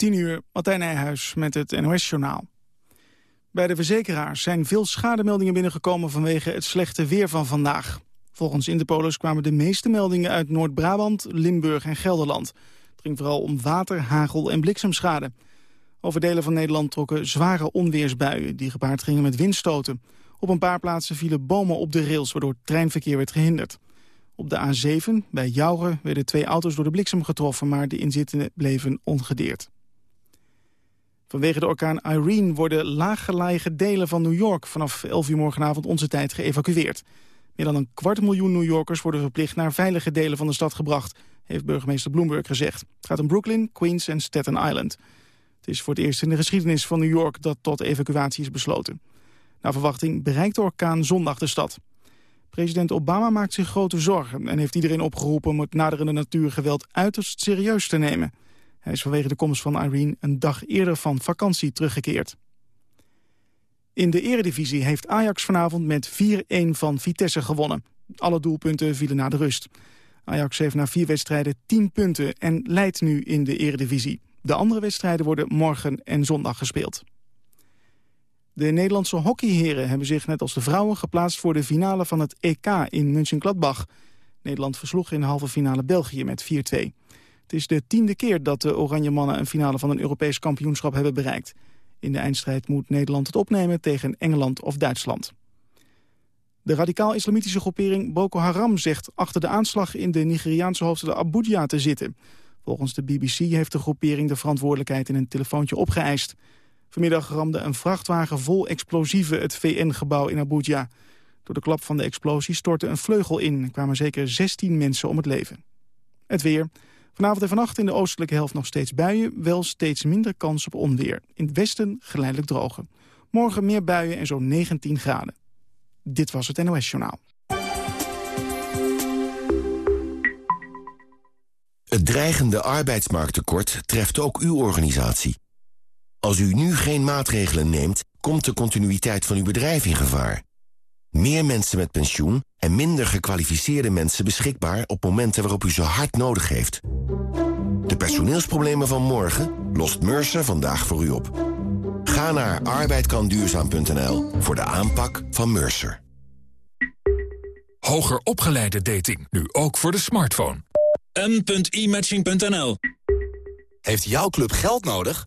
10 uur, Martijn Nijhuis met het NOS-journaal. Bij de verzekeraars zijn veel schademeldingen binnengekomen vanwege het slechte weer van vandaag. Volgens Interpolis kwamen de meeste meldingen uit Noord-Brabant, Limburg en Gelderland. Het ging vooral om water, hagel en bliksemschade. Over delen van Nederland trokken zware onweersbuien die gepaard gingen met windstoten. Op een paar plaatsen vielen bomen op de rails waardoor het treinverkeer werd gehinderd. Op de A7 bij Jouren werden twee auto's door de bliksem getroffen... maar de inzittenden bleven ongedeerd. Vanwege de orkaan Irene worden laaggelegen delen van New York... vanaf 11 uur morgenavond onze tijd geëvacueerd. Meer dan een kwart miljoen New Yorkers worden verplicht... naar veilige delen van de stad gebracht, heeft burgemeester Bloomberg gezegd. Het gaat om Brooklyn, Queens en Staten Island. Het is voor het eerst in de geschiedenis van New York... dat tot evacuatie is besloten. Naar verwachting bereikt de orkaan zondag de stad. President Obama maakt zich grote zorgen en heeft iedereen opgeroepen om het naderende natuurgeweld uiterst serieus te nemen. Hij is vanwege de komst van Irene een dag eerder van vakantie teruggekeerd. In de eredivisie heeft Ajax vanavond met 4-1 van Vitesse gewonnen. Alle doelpunten vielen na de rust. Ajax heeft na vier wedstrijden 10 punten en leidt nu in de eredivisie. De andere wedstrijden worden morgen en zondag gespeeld. De Nederlandse hockeyheren hebben zich net als de vrouwen geplaatst voor de finale van het EK in München-Gladbach. Nederland versloeg in de halve finale België met 4-2. Het is de tiende keer dat de Oranje Mannen een finale van een Europees kampioenschap hebben bereikt. In de eindstrijd moet Nederland het opnemen tegen Engeland of Duitsland. De radicaal-islamitische groepering Boko Haram zegt achter de aanslag in de Nigeriaanse hoofdstad Abuja te zitten. Volgens de BBC heeft de groepering de verantwoordelijkheid in een telefoontje opgeëist. Vanmiddag ramde een vrachtwagen vol explosieven het VN-gebouw in Abuja. Door de klap van de explosie stortte een vleugel in... en kwamen zeker 16 mensen om het leven. Het weer. Vanavond en vannacht in de oostelijke helft nog steeds buien... wel steeds minder kans op onweer. In het westen geleidelijk drogen. Morgen meer buien en zo'n 19 graden. Dit was het NOS Journaal. Het dreigende arbeidsmarkttekort treft ook uw organisatie. Als u nu geen maatregelen neemt, komt de continuïteit van uw bedrijf in gevaar. Meer mensen met pensioen en minder gekwalificeerde mensen beschikbaar op momenten waarop u ze hard nodig heeft. De personeelsproblemen van morgen lost Mercer vandaag voor u op. Ga naar arbeidkanduurzaam.nl voor de aanpak van Mercer. Hoger opgeleide dating, nu ook voor de smartphone. m.imatching.nl Heeft jouw club geld nodig?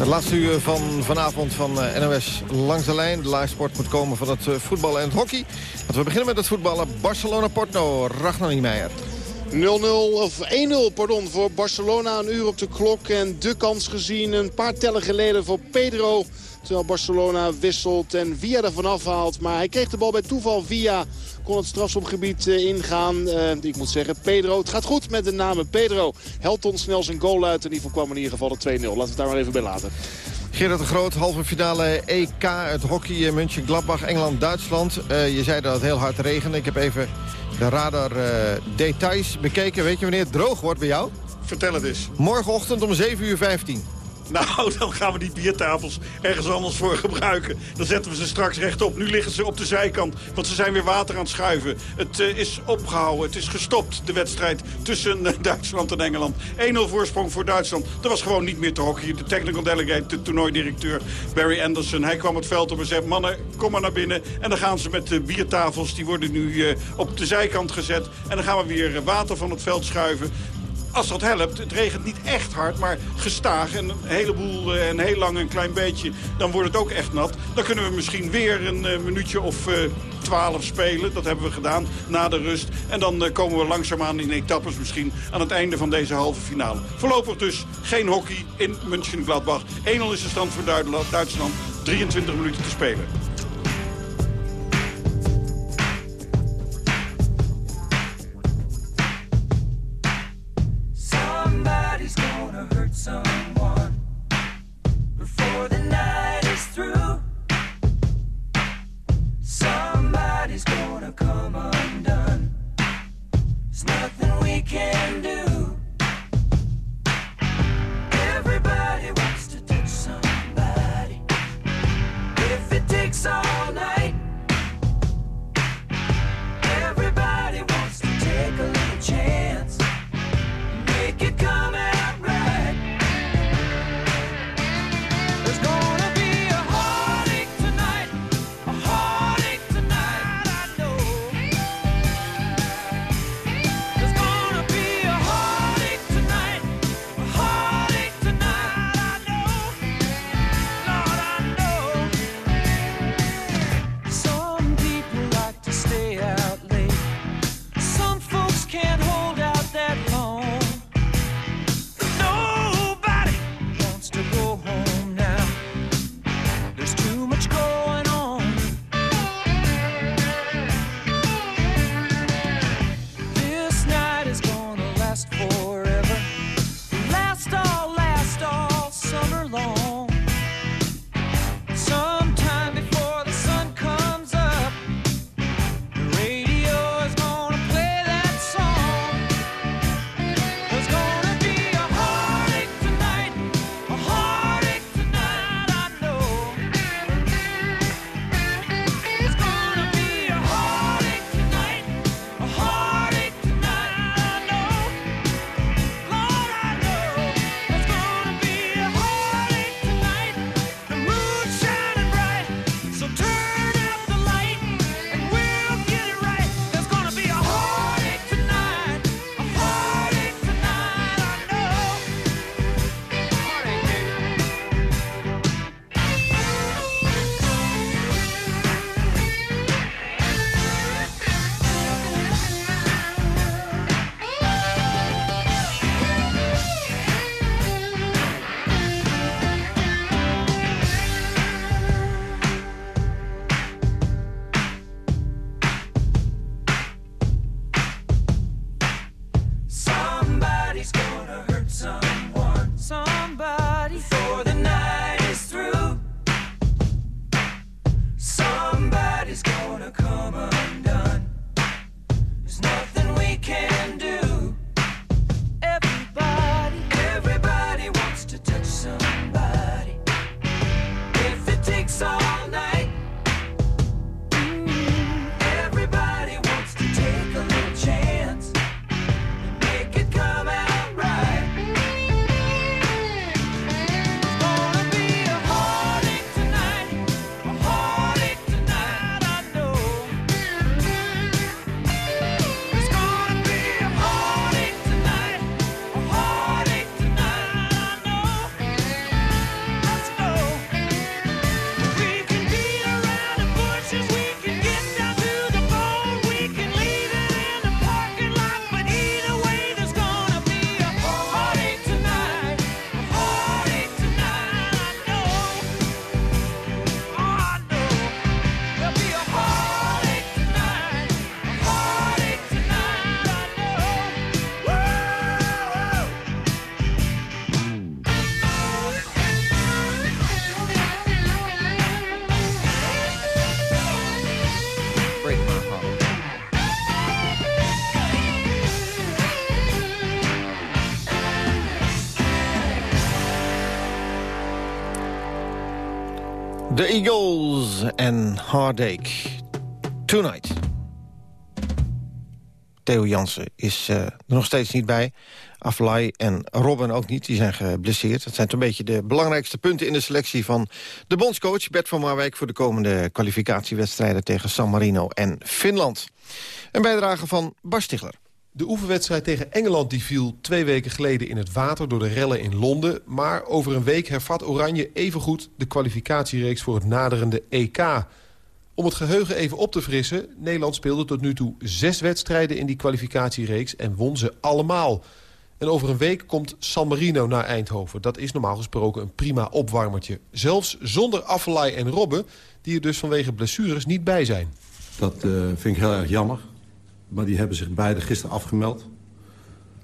Het laatste uur van vanavond van eh, NOS Langs de Lijn. De live sport moet komen van het eh, voetbal en het hockey. Laten we beginnen met het voetballen. Barcelona-Porto, Ragnar Niemeyer. 0-0 of 1-0 pardon, voor Barcelona. Een uur op de klok en de kans gezien een paar tellen geleden voor Pedro. Terwijl Barcelona wisselt en Via er vanaf haalt. Maar hij kreeg de bal bij toeval via kon het strafschopgebied eh, ingaan. Uh, ik moet zeggen, Pedro. Het gaat goed met de namen Pedro. Helton snel zijn goal uit. En die voorkwam in ieder geval de 2-0. Laten we het daar maar even bij laten. Gerard de Groot, halve finale EK, het hockey eh, München, Gladbach, Engeland, Duitsland. Uh, je zei dat het heel hard regende. Ik heb even de radar uh, details bekeken. Weet je wanneer het droog wordt bij jou? Vertel het eens. Morgenochtend om 7 uur 15. Nou, dan gaan we die biertafels ergens anders voor gebruiken. Dan zetten we ze straks rechtop. Nu liggen ze op de zijkant, want ze zijn weer water aan het schuiven. Het uh, is opgehouden, het is gestopt, de wedstrijd tussen uh, Duitsland en Engeland. 1-0 voorsprong voor Duitsland. Dat was gewoon niet meer te hockey. De technical delegate, de toernooidirecteur Barry Anderson. Hij kwam het veld op en zei, mannen, kom maar naar binnen. En dan gaan ze met de biertafels, die worden nu uh, op de zijkant gezet. En dan gaan we weer water van het veld schuiven als dat helpt, het regent niet echt hard, maar gestaag en een heleboel en heel lang een klein beetje, dan wordt het ook echt nat. Dan kunnen we misschien weer een uh, minuutje of uh, 12 spelen. Dat hebben we gedaan na de rust. En dan uh, komen we langzaamaan in etappes misschien aan het einde van deze halve finale. Voorlopig dus geen hockey in München-Gladbach. 1-0 is de stand voor Duitsland. 23 minuten te spelen. So. Eagles en Heartache. Tonight. Theo Jansen is uh, er nog steeds niet bij. Aflai en Robben ook niet, die zijn geblesseerd. Dat zijn een beetje de belangrijkste punten in de selectie van de bondscoach Bert van Marwijk... voor de komende kwalificatiewedstrijden tegen San Marino en Finland. Een bijdrage van Bas Stigler. De oefenwedstrijd tegen Engeland die viel twee weken geleden in het water... door de rellen in Londen. Maar over een week hervat Oranje evengoed de kwalificatiereeks... voor het naderende EK. Om het geheugen even op te frissen... Nederland speelde tot nu toe zes wedstrijden in die kwalificatiereeks... en won ze allemaal. En over een week komt San Marino naar Eindhoven. Dat is normaal gesproken een prima opwarmertje. Zelfs zonder Affelay en Robben... die er dus vanwege blessures niet bij zijn. Dat uh, vind ik heel erg jammer. Maar die hebben zich beide gisteren afgemeld.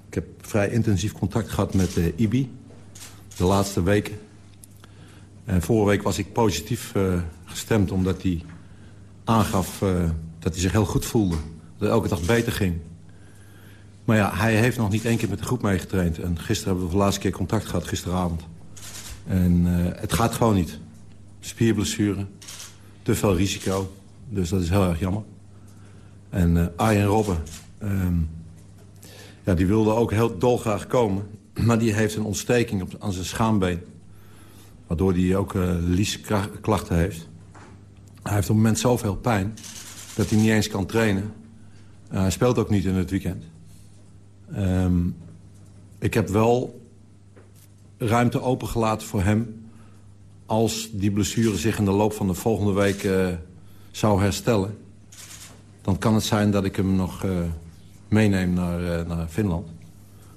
Ik heb vrij intensief contact gehad met uh, IBI. De laatste weken. En vorige week was ik positief uh, gestemd omdat hij aangaf uh, dat hij zich heel goed voelde. Dat elke dag beter ging. Maar ja, hij heeft nog niet één keer met de groep meegetraind. En gisteren hebben we voor de laatste keer contact gehad, gisteravond. En het gaat gewoon niet. Spierblessure, te veel risico. Dus dat is heel erg jammer. En uh, Arjen Robben, um, ja, die wilde ook heel dolgraag komen. Maar die heeft een ontsteking op, aan zijn schaambeen. Waardoor hij ook uh, liesklachten heeft. Hij heeft op het moment zoveel pijn dat hij niet eens kan trainen. Uh, hij speelt ook niet in het weekend. Um, ik heb wel ruimte opengelaten voor hem... als die blessure zich in de loop van de volgende week uh, zou herstellen dan kan het zijn dat ik hem nog uh, meeneem naar, uh, naar Finland.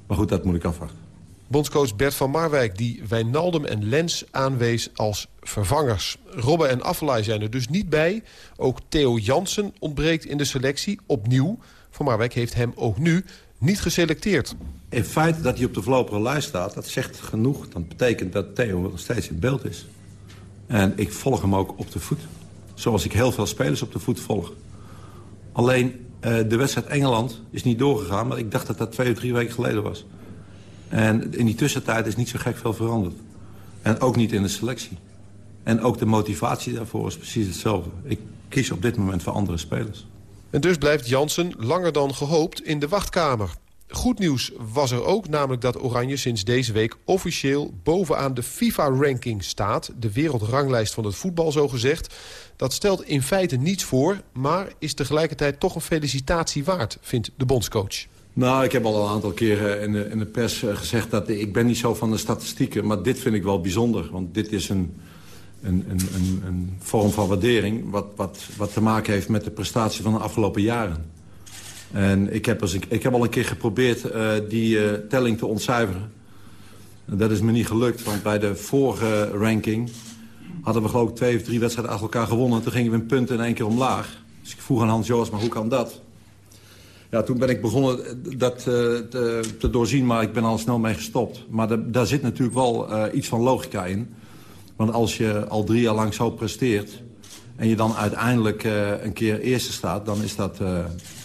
Maar goed, dat moet ik afwachten. Bondscoach Bert van Marwijk die Wijnaldum en Lens aanwees als vervangers. Robben en Affelay zijn er dus niet bij. Ook Theo Jansen ontbreekt in de selectie, opnieuw. Van Marwijk heeft hem ook nu niet geselecteerd. In feite dat hij op de voorlopige lijst staat, dat zegt genoeg. Dat betekent dat Theo nog steeds in beeld is. En ik volg hem ook op de voet. Zoals ik heel veel spelers op de voet volg. Alleen uh, de wedstrijd Engeland is niet doorgegaan... maar ik dacht dat dat twee of drie weken geleden was. En in die tussentijd is niet zo gek veel veranderd. En ook niet in de selectie. En ook de motivatie daarvoor is precies hetzelfde. Ik kies op dit moment voor andere spelers. En dus blijft Jansen langer dan gehoopt in de wachtkamer. Goed nieuws was er ook, namelijk dat Oranje sinds deze week officieel bovenaan de FIFA-ranking staat. De wereldranglijst van het voetbal, zo gezegd. Dat stelt in feite niets voor, maar is tegelijkertijd toch een felicitatie waard, vindt de bondscoach. Nou, ik heb al een aantal keren in de, in de pers eh, gezegd dat ik ben niet zo van de statistieken. Maar dit vind ik wel bijzonder, want dit is een, een, een, een vorm van waardering... Wat, wat, wat te maken heeft met de prestatie van de afgelopen jaren. En ik heb, als ik, ik heb al een keer geprobeerd uh, die uh, telling te ontcijferen. Dat is me niet gelukt, want bij de vorige ranking... hadden we geloof ik twee of drie wedstrijden achter elkaar gewonnen. Toen gingen we een punt in één keer omlaag. Dus ik vroeg aan Hans Joos, maar hoe kan dat? Ja, toen ben ik begonnen dat uh, te, te, doorzien, maar ik ben al snel mee gestopt. Maar daar zit natuurlijk wel uh, iets van logica in. Want als je al drie jaar lang zo presteert... en je dan uiteindelijk een keer eerste staat, dan is dat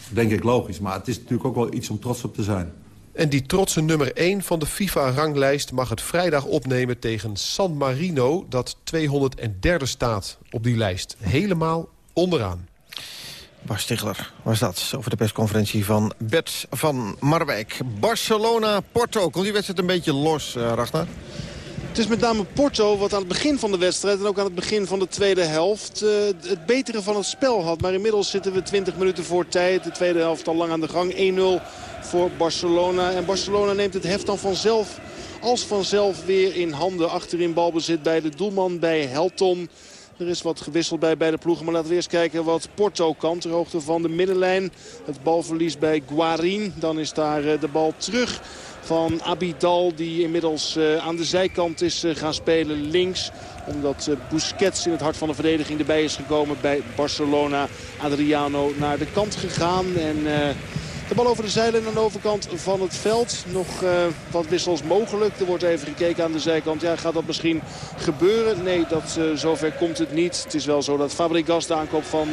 denk ik logisch. Maar het is natuurlijk ook wel iets om trots op te zijn. En die trotse nummer 1 van de FIFA-ranglijst mag het vrijdag opnemen tegen San Marino... dat 203 staat op die lijst. Helemaal onderaan. Bas Stigler was dat over de persconferentie van Bert van Marwijk. Barcelona-Porto. Komt die wedstrijd een beetje los, uh, Ragnar? Het is met name Porto wat aan het begin van de wedstrijd en ook aan het begin van de tweede helft uh, het betere van het spel had. Maar inmiddels zitten we 20 minuten voor tijd. De tweede helft al lang aan de gang. 1-0 voor Barcelona. En Barcelona neemt het heft dan vanzelf als vanzelf weer in handen. Achterin balbezit bij de doelman bij Helton. Er is wat gewisseld bij beide ploegen. Maar laten we eerst kijken wat Porto kan. Ter hoogte van de middenlijn. Het balverlies bij Guarin. Dan is daar eh, de bal terug van Abidal. Die inmiddels uh, aan de zijkant is uh, gaan spelen links. Omdat Busquets in het hart van de verdediging erbij is gekomen bij Barcelona. Adriano naar de kant gegaan. En de bal over de zeilen aan de overkant van het veld. Nog wat wissels mogelijk. Er wordt even gekeken aan de zijkant. Ja, gaat dat misschien gebeuren? Nee, dat, zover komt het niet. Het is wel zo dat Fabregas, de aankoop van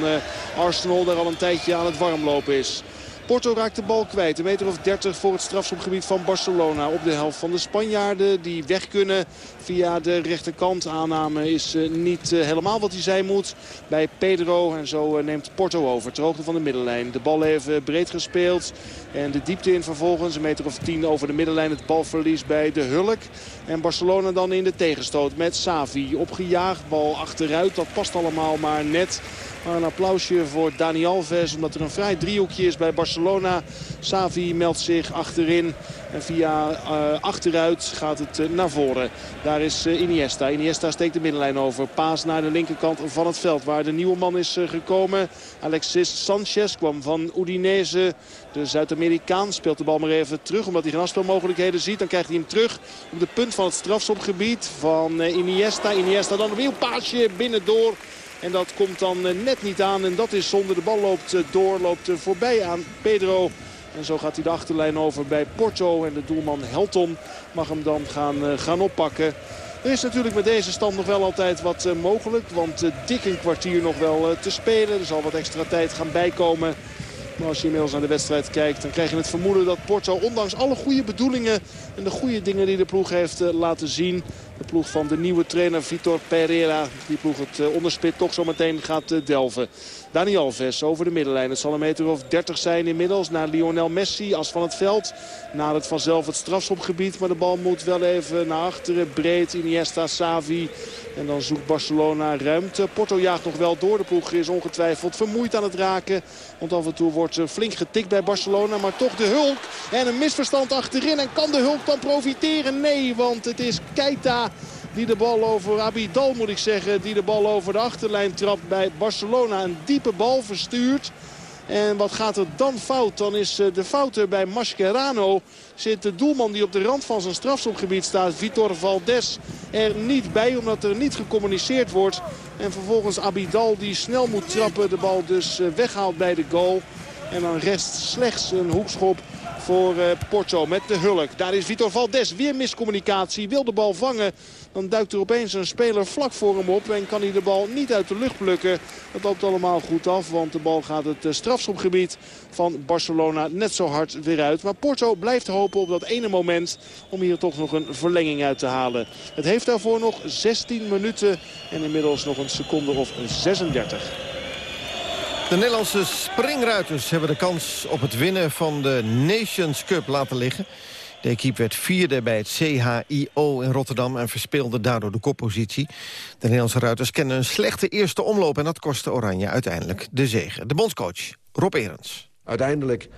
Arsenal, daar al een tijdje aan het warmlopen is. Porto raakt de bal kwijt. Een meter of 30 voor het strafschopgebied van Barcelona. Op de helft van de Spanjaarden die weg kunnen via de rechterkant. Aanname is uh, niet uh, helemaal wat hij zijn moet bij Pedro. En zo uh, neemt Porto over. Ter hoogte van de middenlijn. De bal even breed gespeeld. En de diepte in vervolgens. Een meter of 10 over de middenlijn. Het balverlies bij de Hulk. En Barcelona dan in de tegenstoot met Savi. Opgejaagd, bal achteruit. Dat past allemaal maar net. Maar een applausje voor Dani Alves. Omdat er een vrij driehoekje is bij Barcelona. Savi meldt zich achterin. En via uh, achteruit gaat het uh, naar voren. Daar is uh, Iniesta. Iniesta steekt de middenlijn over. Paas naar de linkerkant van het veld. Waar de nieuwe man is gekomen. Alexis Sanchez kwam van Udinese. De Zuid-Amerikaan speelt de bal maar even terug. Omdat hij geen afspelmogelijkheden ziet. Dan krijgt hij hem terug op de punt van het strafschopgebied van Iniesta. Iniesta dan een wielpaasje binnendoor. En dat komt dan net niet aan. En dat is zonder de bal loopt door. Loopt voorbij aan Pedro. En zo gaat hij de achterlijn over bij Porto. En de doelman Helton mag hem dan gaan, gaan oppakken. Er is natuurlijk met deze stand nog wel altijd wat mogelijk. Want dik een kwartier nog wel te spelen. Er zal wat extra tijd gaan bijkomen. Maar als je inmiddels naar de wedstrijd kijkt, dan krijg je het vermoeden dat Porto, ondanks alle goede bedoelingen en de goede dingen die de ploeg heeft laten zien, de ploeg van de nieuwe trainer Vitor Pereira, die ploeg het onderspit toch zo meteen gaat delven. Dani Alves over de middenlijn. Het zal een meter of 30 zijn inmiddels naar Lionel Messi. As van het veld. Nadert vanzelf het strafschopgebied. Maar de bal moet wel even naar achteren. Breed Iniesta, Savi. En dan zoekt Barcelona ruimte. Porto jaagt nog wel door. De ploeg is ongetwijfeld vermoeid aan het raken. Want af en toe wordt flink getikt bij Barcelona. Maar toch de Hulk. En een misverstand achterin. En kan de Hulk dan profiteren? Nee, want het is Keita die de bal over Abidal moet ik zeggen. Die de bal over de achterlijn trapt bij Barcelona. Een diepe bal verstuurt. En wat gaat er dan fout? Dan is de fout er bij Mascherano. Zit de doelman die op de rand van zijn strafschopgebied staat, Vitor Valdes, er niet bij. Omdat er niet gecommuniceerd wordt. En vervolgens Abidal die snel moet trappen. De bal dus weghaalt bij de goal. En dan rest slechts een hoekschop voor Porto met de Hulk. Daar is Vitor Valdes. Weer miscommunicatie. Wil de bal vangen. Dan duikt er opeens een speler vlak voor hem op. En kan hij de bal niet uit de lucht plukken. Dat loopt allemaal goed af. Want de bal gaat het strafschopgebied van Barcelona net zo hard weer uit. Maar Porto blijft hopen op dat ene moment om hier toch nog een verlenging uit te halen. Het heeft daarvoor nog 16 minuten. En inmiddels nog een seconde of 36. De Nederlandse springruiters hebben de kans op het winnen van de Nations Cup laten liggen. De equipe werd vierde bij het CHIO in Rotterdam... en verspeelde daardoor de koppositie. De Nederlandse ruiters kennen een slechte eerste omloop... en dat kostte Oranje uiteindelijk de zege. De bondscoach Rob Erens. Uiteindelijk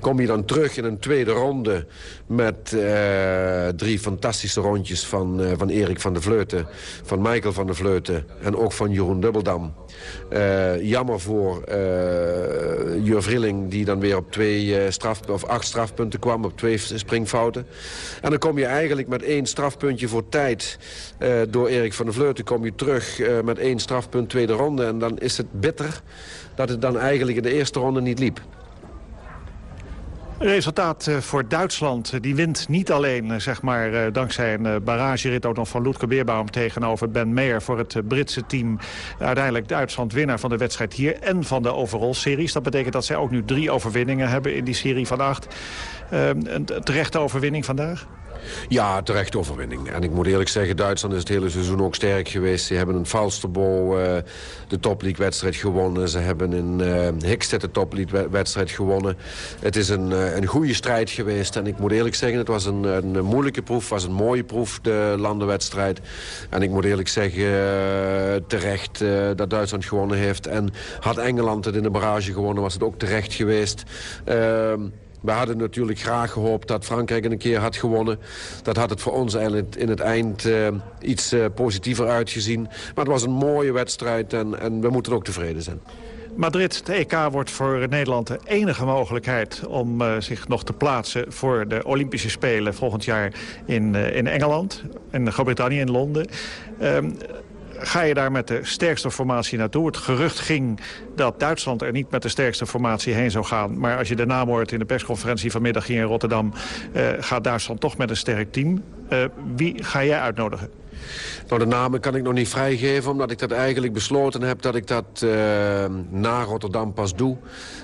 kom je dan terug in een tweede ronde... met uh, drie fantastische rondjes van, uh, van Erik van der Vleuten... van Michael van der Vleuten en ook van Jeroen Dubbeldam. Uh, jammer voor Jur Vrilling, die dan weer op twee, straf, of acht strafpunten kwam... op twee springfouten. En dan kom je eigenlijk met één strafpuntje voor tijd... door Erik van der Vleuten kom je terug met één strafpunt tweede ronde... en dan is het bitter dat het dan eigenlijk in de eerste ronde niet liep. Resultaat voor Duitsland. Die wint niet alleen zeg maar, dankzij een baragerit ook nog van Loetke Beerbaum tegenover Ben Meyer voor het Britse team. Uiteindelijk Duitsland winnaar van de wedstrijd hier en van de overall series. Dat betekent dat zij ook nu drie overwinningen hebben in die serie van acht. een terechte overwinning vandaag? Ja, terecht overwinning. En ik moet eerlijk zeggen, Duitsland is het hele seizoen ook sterk geweest. Ze hebben een Falsterbo uh, de topleague-wedstrijd gewonnen. Ze hebben in uh, Hickstead de topleague-wedstrijd gewonnen. Het is een, uh, een goede strijd geweest. En ik moet eerlijk zeggen, het was een, een moeilijke proef. was een mooie proef, de landenwedstrijd. En ik moet eerlijk zeggen, terecht dat Duitsland gewonnen heeft. En had Engeland het in de barrage gewonnen, was het ook terecht geweest. We hadden natuurlijk graag gehoopt dat Frankrijk een keer had gewonnen. Dat had het voor ons in het eind uh, iets uh, positiever uitgezien. Maar het was een mooie wedstrijd en, en we moeten ook tevreden zijn. Madrid, de EK wordt voor Nederland de enige mogelijkheid... om uh, zich nog te plaatsen voor de Olympische Spelen volgend jaar in, in Engeland. In Groot-Brittannië, in Londen. Ehm, ga je daar met de sterkste formatie naartoe. Het gerucht ging dat Duitsland er niet met de sterkste formatie heen zou gaan. Maar als je de naam hoort in de persconferentie vanmiddag in Rotterdam... Uh, gaat Duitsland toch met een sterk team. Uh, wie ga jij uitnodigen? Nou, de namen kan ik nog niet vrijgeven, omdat ik dat eigenlijk besloten heb... dat ik dat uh, na Rotterdam pas doe.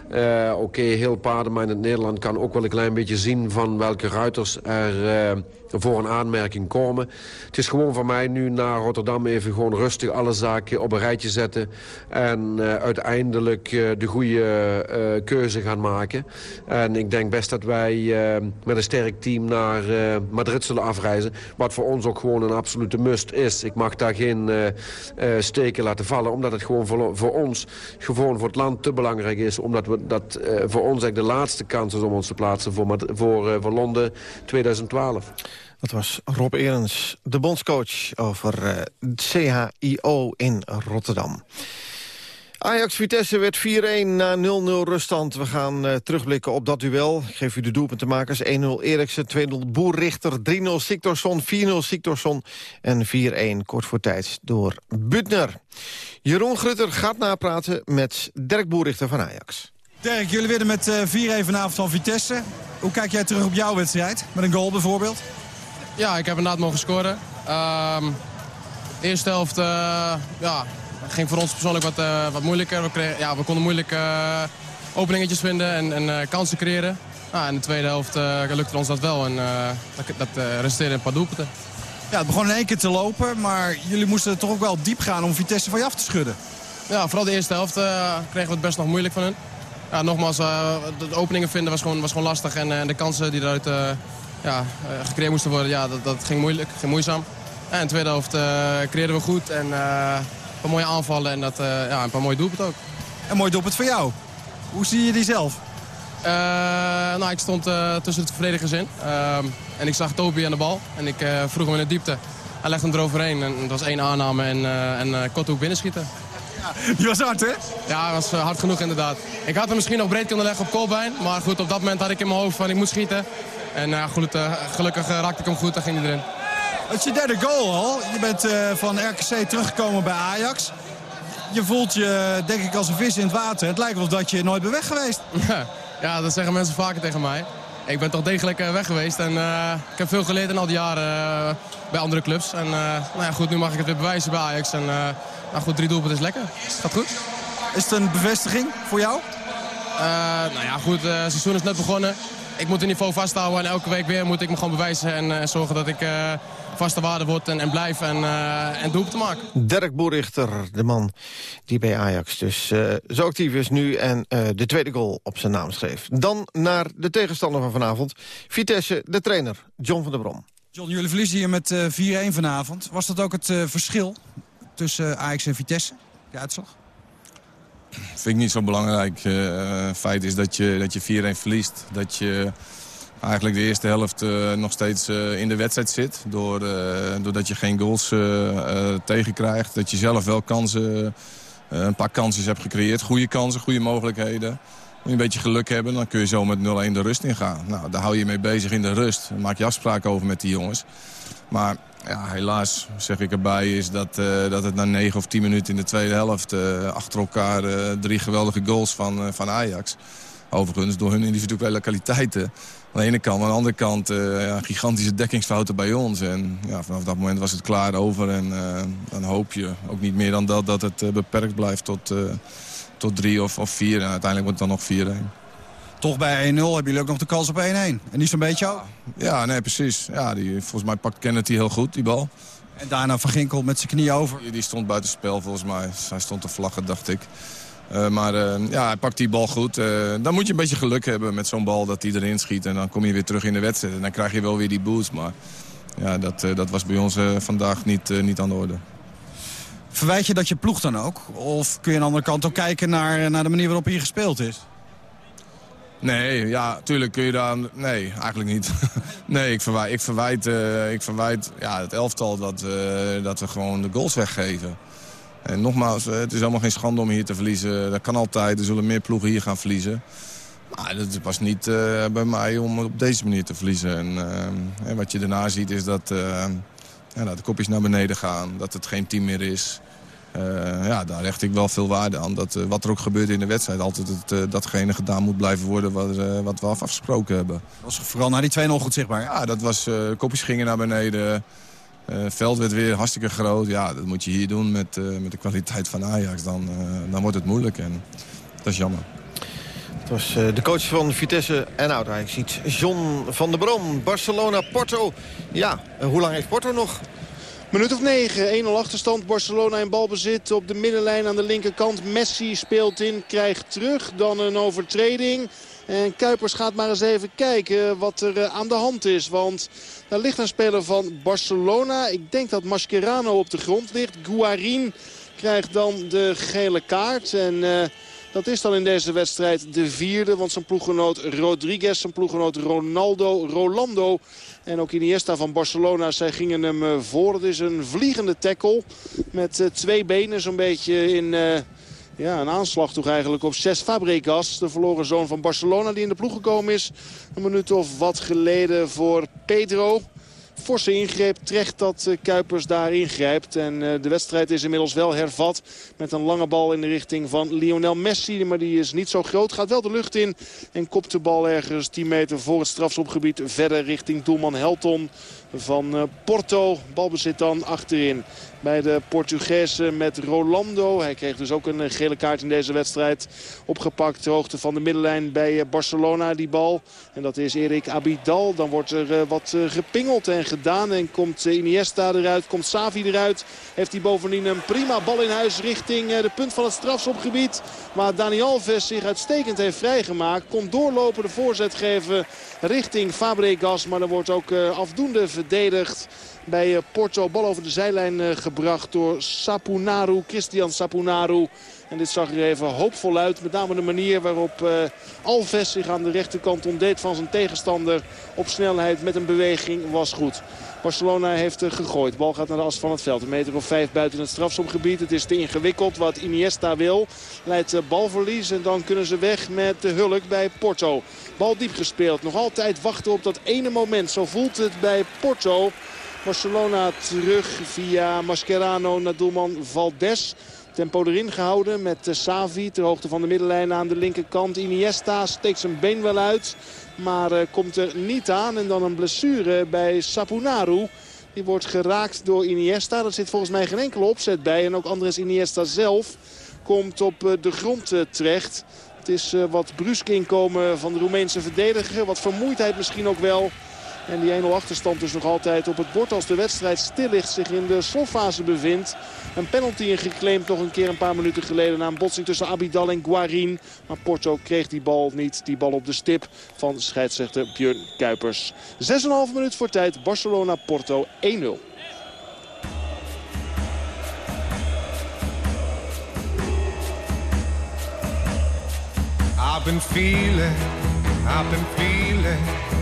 Oké, okay, heel paardenmijn in Nederland kan ook wel een klein beetje zien... van welke ruiters er voor een aanmerking komen. Het is gewoon voor mij nu naar Rotterdam even gewoon rustig alle zaken op een rijtje zetten. En uiteindelijk de goede keuze gaan maken. En ik denk best dat wij met een sterk team naar Madrid zullen afreizen. Wat voor ons ook gewoon een absolute must is. Ik mag daar geen steken laten vallen. Omdat het gewoon voor, ons, gewoon voor het land te belangrijk is. Omdat we dat voor ons eigenlijk de laatste kans is om ons te plaatsen voor, voor, voor Londen 2012. Dat was Rob Erens, de bondscoach over uh, CHIO in Rotterdam. Ajax-Vitesse werd 4-1 na 0-0 ruststand. We gaan uh, terugblikken op dat duel. Ik geef u de doelpuntenmakers. 1-0 Eriksen, 2-0 Boerrichter, 3-0 Siktorsson, 4-0 Siktorsson en 4-1 kort voor tijd door Butner. Jeroen Grutter gaat napraten met Dirk Boerrichter van Ajax. Dirk, jullie winnen met uh, 4-1 vanavond van Vitesse. Hoe kijk jij terug op jouw wedstrijd? Met een goal bijvoorbeeld? Ja, ik heb inderdaad mogen scoren. De eerste helft uh, ja, ging voor ons persoonlijk wat, uh, wat moeilijker. We, kregen, ja, we konden moeilijk uh, openingetjes vinden en, en kansen creëren. Nou, in de tweede helft lukte ons dat wel en dat, dat resulteerde in een paar doelpunten. Ja, het begon in één keer te lopen, maar jullie moesten toch ook wel diep gaan om Vitesse van je af te schudden. Ja, vooral de eerste helft kregen we het best nog moeilijk van hun. Ja, nogmaals, de openingen vinden was gewoon, was gewoon lastig en de kansen die eruit ja, gecreëerd moesten worden, ja, dat, dat ging moeilijk, ging moeizaam. En in de tweede helft creëerden we goed en paar mooie aanvallen en dat, ja, een paar mooie doelpunten ook. Een mooi doelpunt voor jou. Hoe zie je die zelf? Uh, nou, ik stond uh, tussen de verdedigers in. Ehm, en ik zag Toby aan de bal. En ik vroeg hem in de diepte. Hij legde hem eroverheen. En het was één aanname en, en kort hoek binnenschieten. Ja, die was hard, hè? Ja, dat was hard genoeg inderdaad. Ik had hem misschien nog breed kunnen leggen op Kolbein. Maar goed, op dat moment had ik in mijn hoofd van ik moet schieten. En goed, gelukkig raakte ik hem goed, dan ging hij erin. Het is je derde goal al. Je bent van RKC teruggekomen bij Ajax. Je voelt je, denk ik, als een vis in het water. Het lijkt wel dat je nooit bent weg geweest. ja, dat zeggen mensen vaker tegen mij. Ik ben toch degelijk weg geweest. En uh, ik heb veel geleerd in al die jaren bij andere clubs. En nou ja, goed, nu mag ik het weer bewijzen bij Ajax. En nou goed, drie doelpunten is lekker. Gaat goed. Is het een bevestiging voor jou? nou ja, goed, het seizoen is net begonnen. Ik moet het niveau vasthouden en elke week weer moet ik me gewoon bewijzen. En zorgen dat ik vaste waarde wordt en, en blijf en, uh, en te maken. Dirk Boerichter, de man die bij Ajax dus uh, zo actief is nu... en uh, de tweede goal op zijn naam schreef. Dan naar de tegenstander van vanavond. Vitesse, de trainer, John van der Brom. John, jullie verliezen hier met 4-1 vanavond. Was dat ook het verschil tussen Ajax en Vitesse, de uitslag? Vind ik niet zo belangrijk. feit is dat je, dat je 4-1 verliest. Dat je eigenlijk de eerste helft uh, nog steeds uh, in de wedstrijd zit. Door, doordat je geen goals tegenkrijgt. Dat je zelf wel kansen, een paar kansen hebt gecreëerd. Goede kansen, goede mogelijkheden. Moet je een beetje geluk hebben, dan kun je zo met 0-1 de rust ingaan. Nou, daar hou je mee bezig in de rust. Maak je afspraken over met die jongens. Maar ja, helaas, zeg ik erbij, is dat, dat het na 9 of 10 minuten in de tweede helft... achter elkaar drie geweldige goals van, van Ajax... Overigens door hun individuele kwaliteiten. Aan de ene kant. Aan de andere kant ja, gigantische dekkingsfouten bij ons. En ja, vanaf dat moment was het klaar over. En dan hoop je ook niet meer dan dat, dat het beperkt blijft tot, tot drie of, of vier. En uiteindelijk wordt het dan nog vier. 1 Toch bij 1-0 hebben jullie ook nog de kans op 1-1. En niet zo'n beetje ook? Ja, nee, precies. Ja, die, volgens mij pakt Kennedy heel goed, die bal. En daarna Van Ginkel met zijn knie over? Die, die stond buiten spel volgens mij. Hij stond te vlaggen, dacht ik. Uh, maar uh, ja, hij pakt die bal goed. Uh, dan moet je een beetje geluk hebben met zo'n bal dat hij erin schiet. En dan kom je weer terug in de wedstrijd. En dan krijg je wel weer die boost. Maar ja, dat, dat was bij ons vandaag niet, niet aan de orde. Verwijt je dat je ploeg dan ook? Of kun je aan de andere kant ook kijken naar, naar de manier waarop hier gespeeld is? Nee, ja, tuurlijk kun je dan... Nee, eigenlijk niet. nee, ik verwijt, ik verwijt, ik verwijt ja, het elftal dat, dat we gewoon de goals weggeven. En nogmaals, eh, het is allemaal geen schande om hier te verliezen. Dat kan altijd, er zullen meer ploegen hier gaan verliezen. Maar het was niet bij mij om op deze manier te verliezen. En, wat je daarna ziet is dat, ja, dat de kopjes naar beneden gaan. Dat het geen team meer is. Ja, daar hecht ik wel veel waarde aan. Dat wat er ook gebeurt in de wedstrijd... altijd het, datgene gedaan moet blijven worden wat, wat we afgesproken hebben. Was vooral naar die 2-0 goed zichtbaar. Ja, dat was, kopjes gingen naar beneden. Het veld werd weer hartstikke groot. Ja, dat moet je hier doen met, met de kwaliteit van Ajax. Dan, dan wordt het moeilijk en dat is jammer. Het was de coach van Vitesse en oud ziet John van der Brom. Barcelona-Porto. Ja, hoe lang heeft Porto nog? Minuut of 9, 1-0 achterstand. Barcelona in balbezit op de middenlijn aan de linkerkant. Messi speelt in, krijgt terug. Dan een overtreding. En Kuipers gaat maar eens even kijken wat er eh, aan de hand is. Want daar ligt een speler van Barcelona. Ik denk dat Mascherano op de grond ligt. Guarin krijgt dan de gele kaart. En... Uh, dat is dan in deze wedstrijd de vierde. Want zijn ploeggenoot Rodriguez, zijn ploeggenoot Ronaldo, Rolando en ook Iniesta van Barcelona, zij gingen hem eh, voor. Het is een vliegende tackle met eh, twee benen zo'n beetje in... Uh, ja, een aanslag toch eigenlijk op Cesc Fabregas. De verloren zoon van Barcelona die in de ploeg gekomen is. Een minuut of wat geleden voor Pedro forse ingreep. Terecht dat eh, Kuipers daar ingrijpt. En eh, de wedstrijd is inmiddels wel hervat. Met een lange bal in de richting van Lionel Messi. Maar die is niet zo groot. Gaat wel de lucht in. En kopt de bal ergens 10 meter voor het strafschopgebied. Verder richting doelman Helton van eh, Porto. Balbezit dan achterin bij de Portugezen met Rolando. Hij kreeg dus ook een eh, gele kaart in deze wedstrijd. Opgepakt ter hoogte van de middenlijn bij eh, Barcelona die bal. En dat is Erik Abidal. Dan wordt er wat gepingeld en gedaan. En komt Iniesta eruit, komt Savi eruit. Heeft hij bovendien een prima bal in huis richting de punt van het strafschopgebied. Waar Dani Alves zich uitstekend heeft vrijgemaakt. Komt doorlopen de voorzet geven richting Fabregas. Maar er wordt ook afdoende verdedigd bij eh, Porto. Bal over de zijlijn eh, gebracht door Sapunaru, Christian Sapunaru. En dit zag er even hoopvol uit. Met name de manier waarop uh, Alves zich aan de rechterkant ontdeed van zijn tegenstander. Op snelheid met een beweging was goed. Barcelona heeft gegooid. Bal gaat naar de as van het veld. Een meter of vijf buiten het strafschopgebied. Het is te ingewikkeld wat Iniesta wil. Leidt balverlies en dan kunnen ze weg met de hulk bij Porto. Bal diep gespeeld. Nog altijd wachten op dat ene moment. Zo voelt het bij Porto. Barcelona terug via Mascherano naar doelman Valdes. Tempo erin gehouden met eh, Savi ter hoogte van de middenlijn aan de linkerkant. Iniesta steekt zijn been wel uit, maar eh, komt er niet aan. En dan een blessure bij Sapunaru. Die wordt geraakt door Iniesta. Daar zit volgens mij geen enkele opzet bij. En ook Andres Iniesta zelf komt op eh, de grond terecht. Het is wat brusk inkomen van de Roemeense verdediger. Wat vermoeidheid misschien ook wel. En die 1-0 achterstand dus nog altijd op het bord als de wedstrijd stil ligt. Zich in de slotfase bevindt. Een penalty ingeclaimd nog een keer een paar minuten geleden. Na een botsing tussen Abidal en Guarin. Maar Porto kreeg die bal niet. Die bal op de stip van scheidsrechter Björn Kuipers. 6,5 minuut voor tijd. Barcelona-Porto 1-0. I've been feeling, I've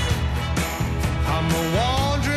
I'm a wanderer.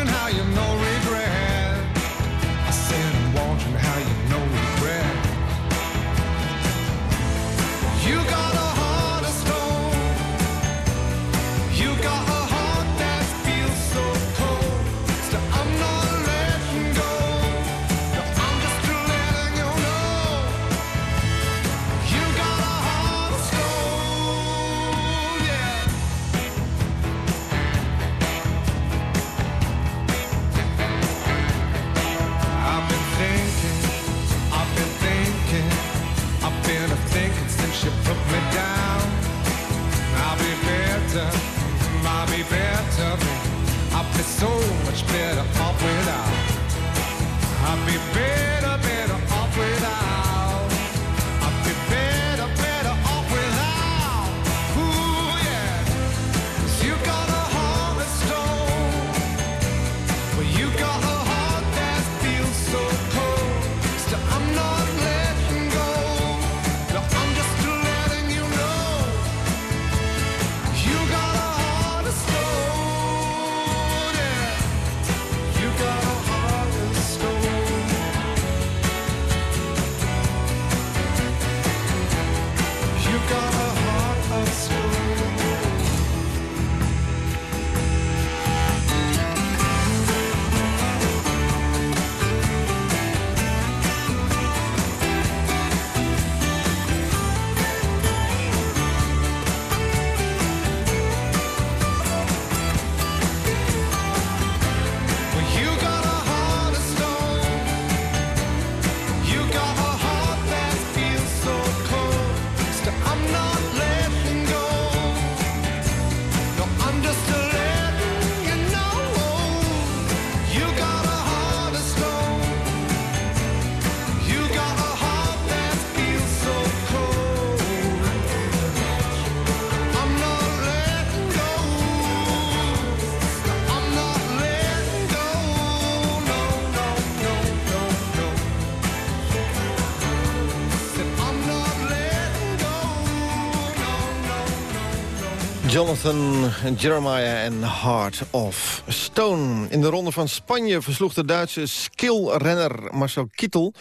Jonathan Jeremiah en Heart of Stone. In de ronde van Spanje versloeg de Duitse skillrenner Marcel Kittel...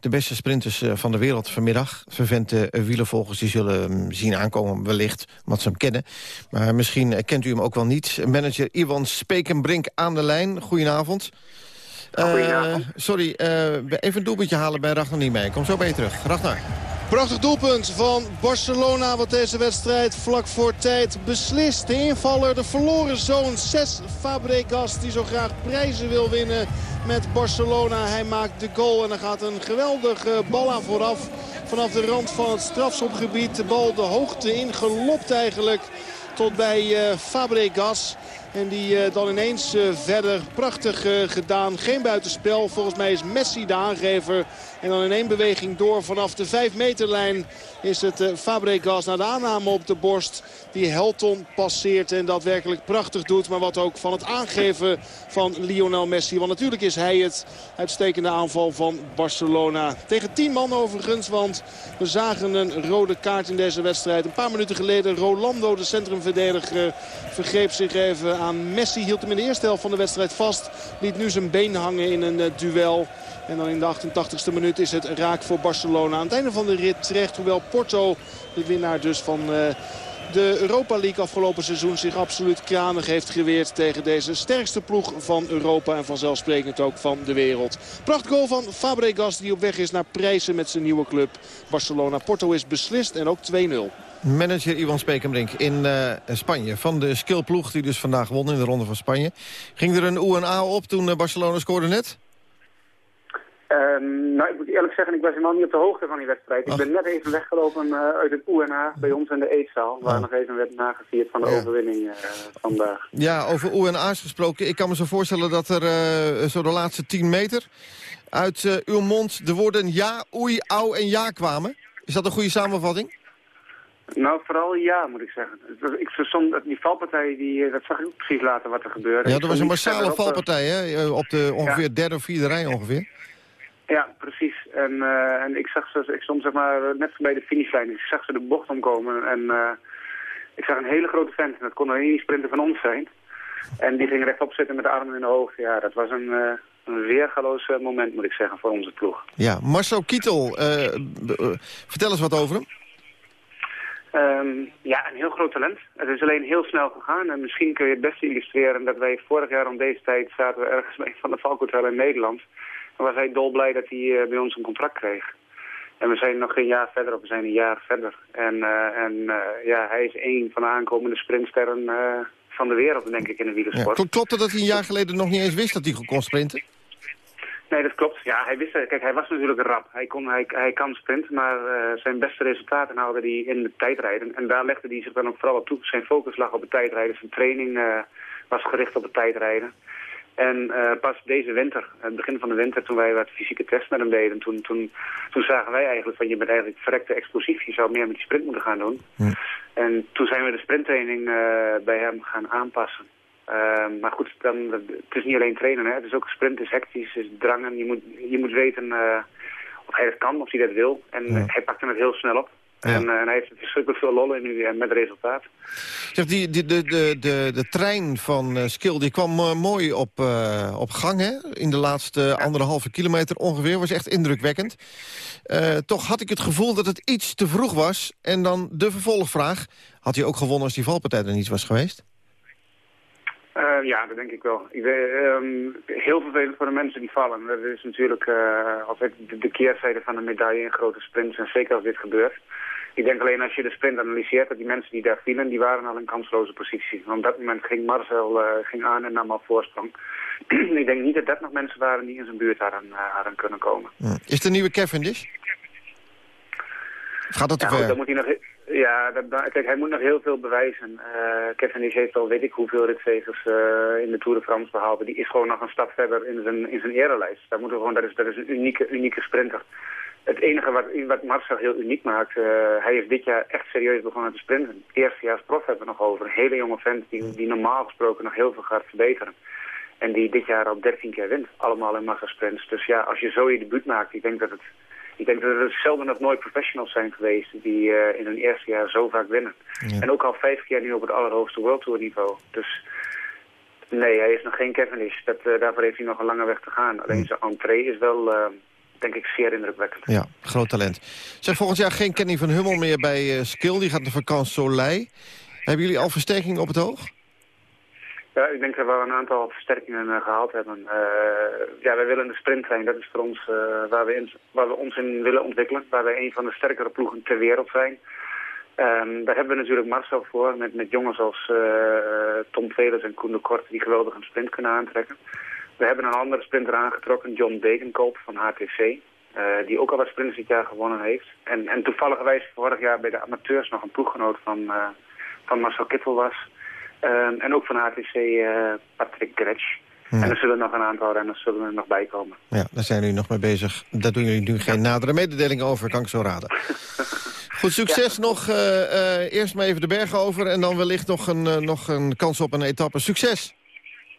de beste sprinters eh, van de wereld vanmiddag. Vervente wielervolgers die zullen hem zien aankomen wellicht, omdat ze hem kennen. Maar misschien kent u hem ook wel niet. Manager Ivan Spekenbrink aan de lijn. Goedenavond. Goedenavond. Uh, sorry, uh, even een doelpuntje halen bij Ragnar niet mee. Kom zo bij je terug. Ragnar. Prachtig doelpunt van Barcelona wat deze wedstrijd vlak voor tijd beslist. De invaller, de verloren zoon, Cesc Fabregas die zo graag prijzen wil winnen met Barcelona. Hij maakt de goal en er gaat een geweldige bal aan vooraf. Vanaf de rand van het strafschopgebied. De bal de hoogte in, gelopt eigenlijk tot bij uh, Fabregas. En die uh, dan ineens uh, verder prachtig gedaan. Geen buitenspel. Volgens mij is Messi de aangever. En dan in één beweging door vanaf de 5 meterlijn is het Fabregas naar de aanname op de borst. Die Helton passeert en dat werkelijk prachtig doet. Maar wat ook van het aangeven van Lionel Messi. Want natuurlijk is hij het uitstekende aanval van Barcelona. Tegen 10 man overigens. Want we zagen een rode kaart in deze wedstrijd. Een paar minuten geleden Rolando, de centrumverdediger, vergreep zich even aan Messi. Hield hem in de eerste helft van de wedstrijd vast. Liet nu zijn been hangen in een uh, duel. En dan in de 88ste minuut is het raak voor Barcelona. Aan het einde van de rit terecht. Hoewel Porto, de winnaar dus van uh, de Europa League afgelopen seizoen... zich absoluut kranig heeft geweerd tegen deze sterkste ploeg van Europa. En vanzelfsprekend ook van de wereld. Prachtig goal van Fabregas die op weg is naar prijzen met zijn nieuwe club. Barcelona. Porto is beslist en ook 2-0 manager Ivan Spekenbrink in uh, Spanje. Van de skillploeg die dus vandaag won in de Ronde van Spanje. Ging er een UNA op toen uh, Barcelona scoorde net? Um, nou, ik moet eerlijk zeggen, ik was helemaal niet op de hoogte van die wedstrijd. Ik ben net even weggelopen uh, uit het UNA bij ons in de eetzaal. Waar nog even werd nagevierd van de ja. overwinning vandaag. Ja, over UNA's gesproken. Ik kan me zo voorstellen dat er zo de laatste 10 meter... uit uw mond de woorden ja, oei, au en ja kwamen. Is dat een goede samenvatting? Nou, vooral ja, moet ik zeggen. Ik verstond die valpartij, die, dat zag ik precies later wat er gebeurde. Ja, dat was een massale valpartij, hè? Op de ongeveer ja. derde of vierde rij ongeveer. Ja, precies. En, uh, en ik zag ze, ik stond zeg maar net bij de finishlijn. Ik zag ze de bocht omkomen en uh, ik zag een hele grote vent. En dat kon alleen die sprinter van ons zijn. En die ging rechtop zitten met de armen in de hoogte. Ja, dat was een, uh, een weergaloos moment, moet ik zeggen, voor onze ploeg. Ja, Marcel Kietel, vertel eens wat over hem. Um, ja, een heel groot talent. Het is alleen heel snel gegaan. En misschien kun je het beste illustreren dat wij vorig jaar om deze tijd zaten we ergens bij van de Valkhotel in Nederland. Was hij dolblij dat hij uh, bij ons een contract kreeg. En we zijn nog geen jaar verder, of we zijn een jaar verder. En, uh, en uh, ja, hij is een van de aankomende sprintsterren van de wereld, denk ik, in de wielersport. Ja, klopt het dat hij een jaar geleden nog niet eens wist dat hij kon sprinten? Nee, dat klopt. Ja, hij wist, kijk, hij was natuurlijk rap. Hij, kon, hij, hij kan sprinten, maar zijn beste resultaten haalde hij in de tijdrijden. En daar legde hij zich dan ook vooral op toe. Zijn focus lag op het tijdrijden. Zijn training was gericht op het tijdrijden. En uh, pas deze winter, het begin van de winter, toen wij wat fysieke tests met hem deden, toen, toen, toen zagen wij eigenlijk van je bent eigenlijk verrekte explosief, je zou meer met die sprint moeten gaan doen. En toen zijn we de sprinttraining bij hem gaan aanpassen. Uh, maar goed, dan, het is niet alleen trainen. Hè. Het is ook sprint, het is hectisch, het is drangen. Je moet, je moet weten of hij dat kan, of hij dat wil. En ja. hij pakte het heel snel op. Ja. En, en, hij heeft verschrikkelijk veel lol in nu en met resultaat. Zeg, die, die, de, de, de, de trein van uh, Skill die kwam uh, mooi op, uh, op gang hè? in de laatste ja. anderhalve kilometer ongeveer. was echt indrukwekkend. toch had ik het gevoel dat het iets te vroeg was. En dan de vervolgvraag. Had hij ook gewonnen als die valpartij er niet was geweest? Uh, ja, dat denk ik wel. Ik weet, um, heel vervelend voor de mensen die vallen. Dat is natuurlijk uh, altijd de, de keerzijde van de medaille in grote sprints. En zeker als dit gebeurt. Ik denk alleen als je de sprint analyseert dat die mensen die daar vielen, die waren al in kansloze positie. Want op dat moment ging Marcel uh, ging aan en nam al voorsprong. ik denk niet dat dat nog mensen waren die in zijn buurt hadden, hadden kunnen komen. Is de nieuwe Cavendish? Gaat dat te ja, ver? Goed, dan moet hij nog... Ja, dat, kijk, hij moet nog heel veel bewijzen. Uh, Cavendish heeft al weet ik hoeveel ritzegers uh, in de Tour de France behaald. Die is gewoon nog een stap verder in zijn, in zijn erelijst. Daar moeten we gewoon, dat, is, dat is een unieke, unieke sprinter. Het enige wat, wat Marcel heel uniek maakt, uh, hij is dit jaar echt serieus begonnen te sprinten. Eerstejaars prof hebben we nog over. Een hele jonge vent die, die normaal gesproken nog heel veel gaat verbeteren. En die dit jaar al 13 keer wint. Allemaal in massasprints. Dus ja, als je zo je debuut maakt, ik denk dat het Ik denk dat er zelden of nooit professionals zijn geweest die in hun eerste jaar zo vaak winnen. En ook al vijf keer nu op het allerhoogste World Tour niveau. Dus nee, hij is nog geen Cavendish. Dat, daarvoor heeft hij nog een lange weg te gaan. Alleen zijn entree is wel denk ik zeer indrukwekkend. Ja, groot talent. Zeg, volgend jaar geen Kenny van Hummel meer bij uh, Skill. Die gaat naar vakantie Soleil. Hebben jullie al versterking op het oog? Ja, ik denk dat we een aantal versterkingen uh, gehaald hebben. Uh, ja, wij willen de sprinttrein. Dat is voor ons waar, we in, waar we ons in willen ontwikkelen. Waar wij een van de sterkere ploegen ter wereld zijn. Um, daar hebben we natuurlijk Marcel voor. Met, met jongens als Tom Velers en Koen de Kort die geweldig een sprint kunnen aantrekken. We hebben een andere sprinter aangetrokken, John Degenkolb van HTC. Uh, die ook al wat sprints dit jaar gewonnen heeft. En, en toevallig vorig jaar bij de amateurs nog een ploeggenoot van, uh, van Marcel Kittel was. Uh, en ook van HTC uh, Patrick Gretsch. Ja. En er zullen nog een aantal renners zullen er nog bij komen. Ja, daar zijn jullie nog mee bezig. Daar doen jullie nu geen nadere mededelingen over, kan ik zo raden. Goed, succes ja. nog. eerst maar even de bergen over en dan wellicht nog een, nog een kans op een etappe. Succes!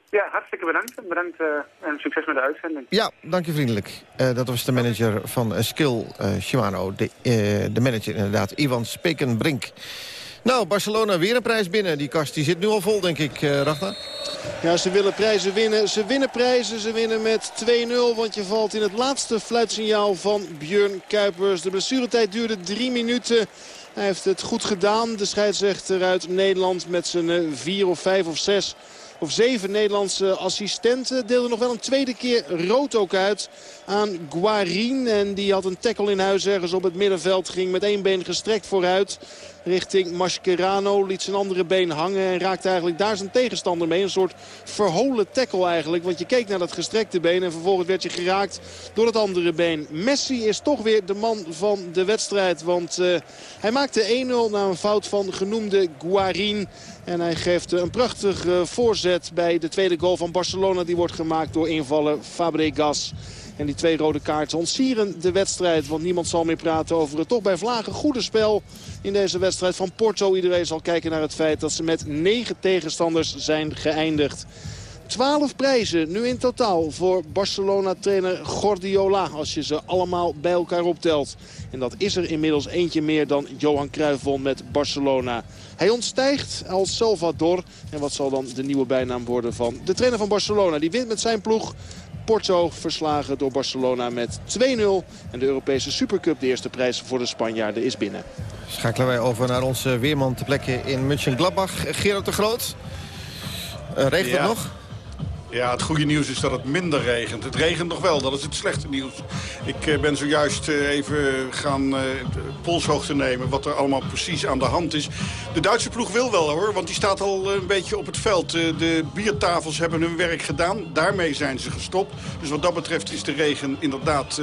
Ja, hartstikke bedankt. Bedankt uh, en succes met de uitzending. Ja, dank je vriendelijk. Uh, dat was de manager van uh, Skill Shimano. De, de manager inderdaad, Ivan Spekenbrink. Nou, Barcelona weer een prijs binnen. Die kast die zit nu al vol, denk ik, uh, Ragnar. Ja, ze willen prijzen winnen. Ze winnen prijzen. Ze winnen met 2-0. Want je valt in het laatste fluitsignaal van Björn Kuipers. De blessuretijd duurde drie minuten. Hij heeft het goed gedaan. De scheidsrechter uit Nederland met zijn vier of vijf of zes of zeven Nederlandse assistenten. Deelde nog wel een tweede keer rood ook uit aan Guarin. En die had een tackle in huis ergens op het middenveld. Ging met één been gestrekt vooruit richting Mascherano. Liet zijn andere been hangen en raakte eigenlijk daar zijn tegenstander mee. Een soort verholen tackle eigenlijk. Want je keek naar dat gestrekte been en vervolgens werd je geraakt door het andere been. Messi is toch weer de man van de wedstrijd. Want uh, hij maakte 1-0 na een fout van genoemde Guarin. En hij geeft een prachtige voorzet bij de tweede goal van Barcelona. Die wordt gemaakt door invaller Fabregas. En die twee rode kaarten ontsieren de wedstrijd. Want niemand zal meer praten over het toch bij Vlagen goede spel in deze wedstrijd van Porto. Iedereen zal kijken naar het feit dat ze met negen tegenstanders zijn geëindigd. 12 prijzen nu in totaal voor Barcelona-trainer Gordiola. Als je ze allemaal bij elkaar optelt. En dat is er inmiddels eentje meer dan Johan Cruijff won met Barcelona. Hij ontstijgt als Salvador. En wat zal dan de nieuwe bijnaam worden van de trainer van Barcelona. Die wint met zijn ploeg Porto verslagen door Barcelona met 2-0. En de Europese Supercup, de eerste prijs voor de Spanjaarden, is binnen. Schakelen wij over naar onze weerman te plekke in München-Gladbach. Gerard de Groot. Uh, regent het nog? Ja, het goede nieuws is dat het minder regent. Het regent nog wel, dat is het slechte nieuws. Ik eh, ben zojuist eh, even gaan uh, polshoogte nemen wat er allemaal precies aan de hand is. De Duitse ploeg wil wel hoor, want die staat al een beetje op het veld. de biertafels hebben hun werk gedaan, daarmee zijn ze gestopt. Dus wat dat betreft is de regen inderdaad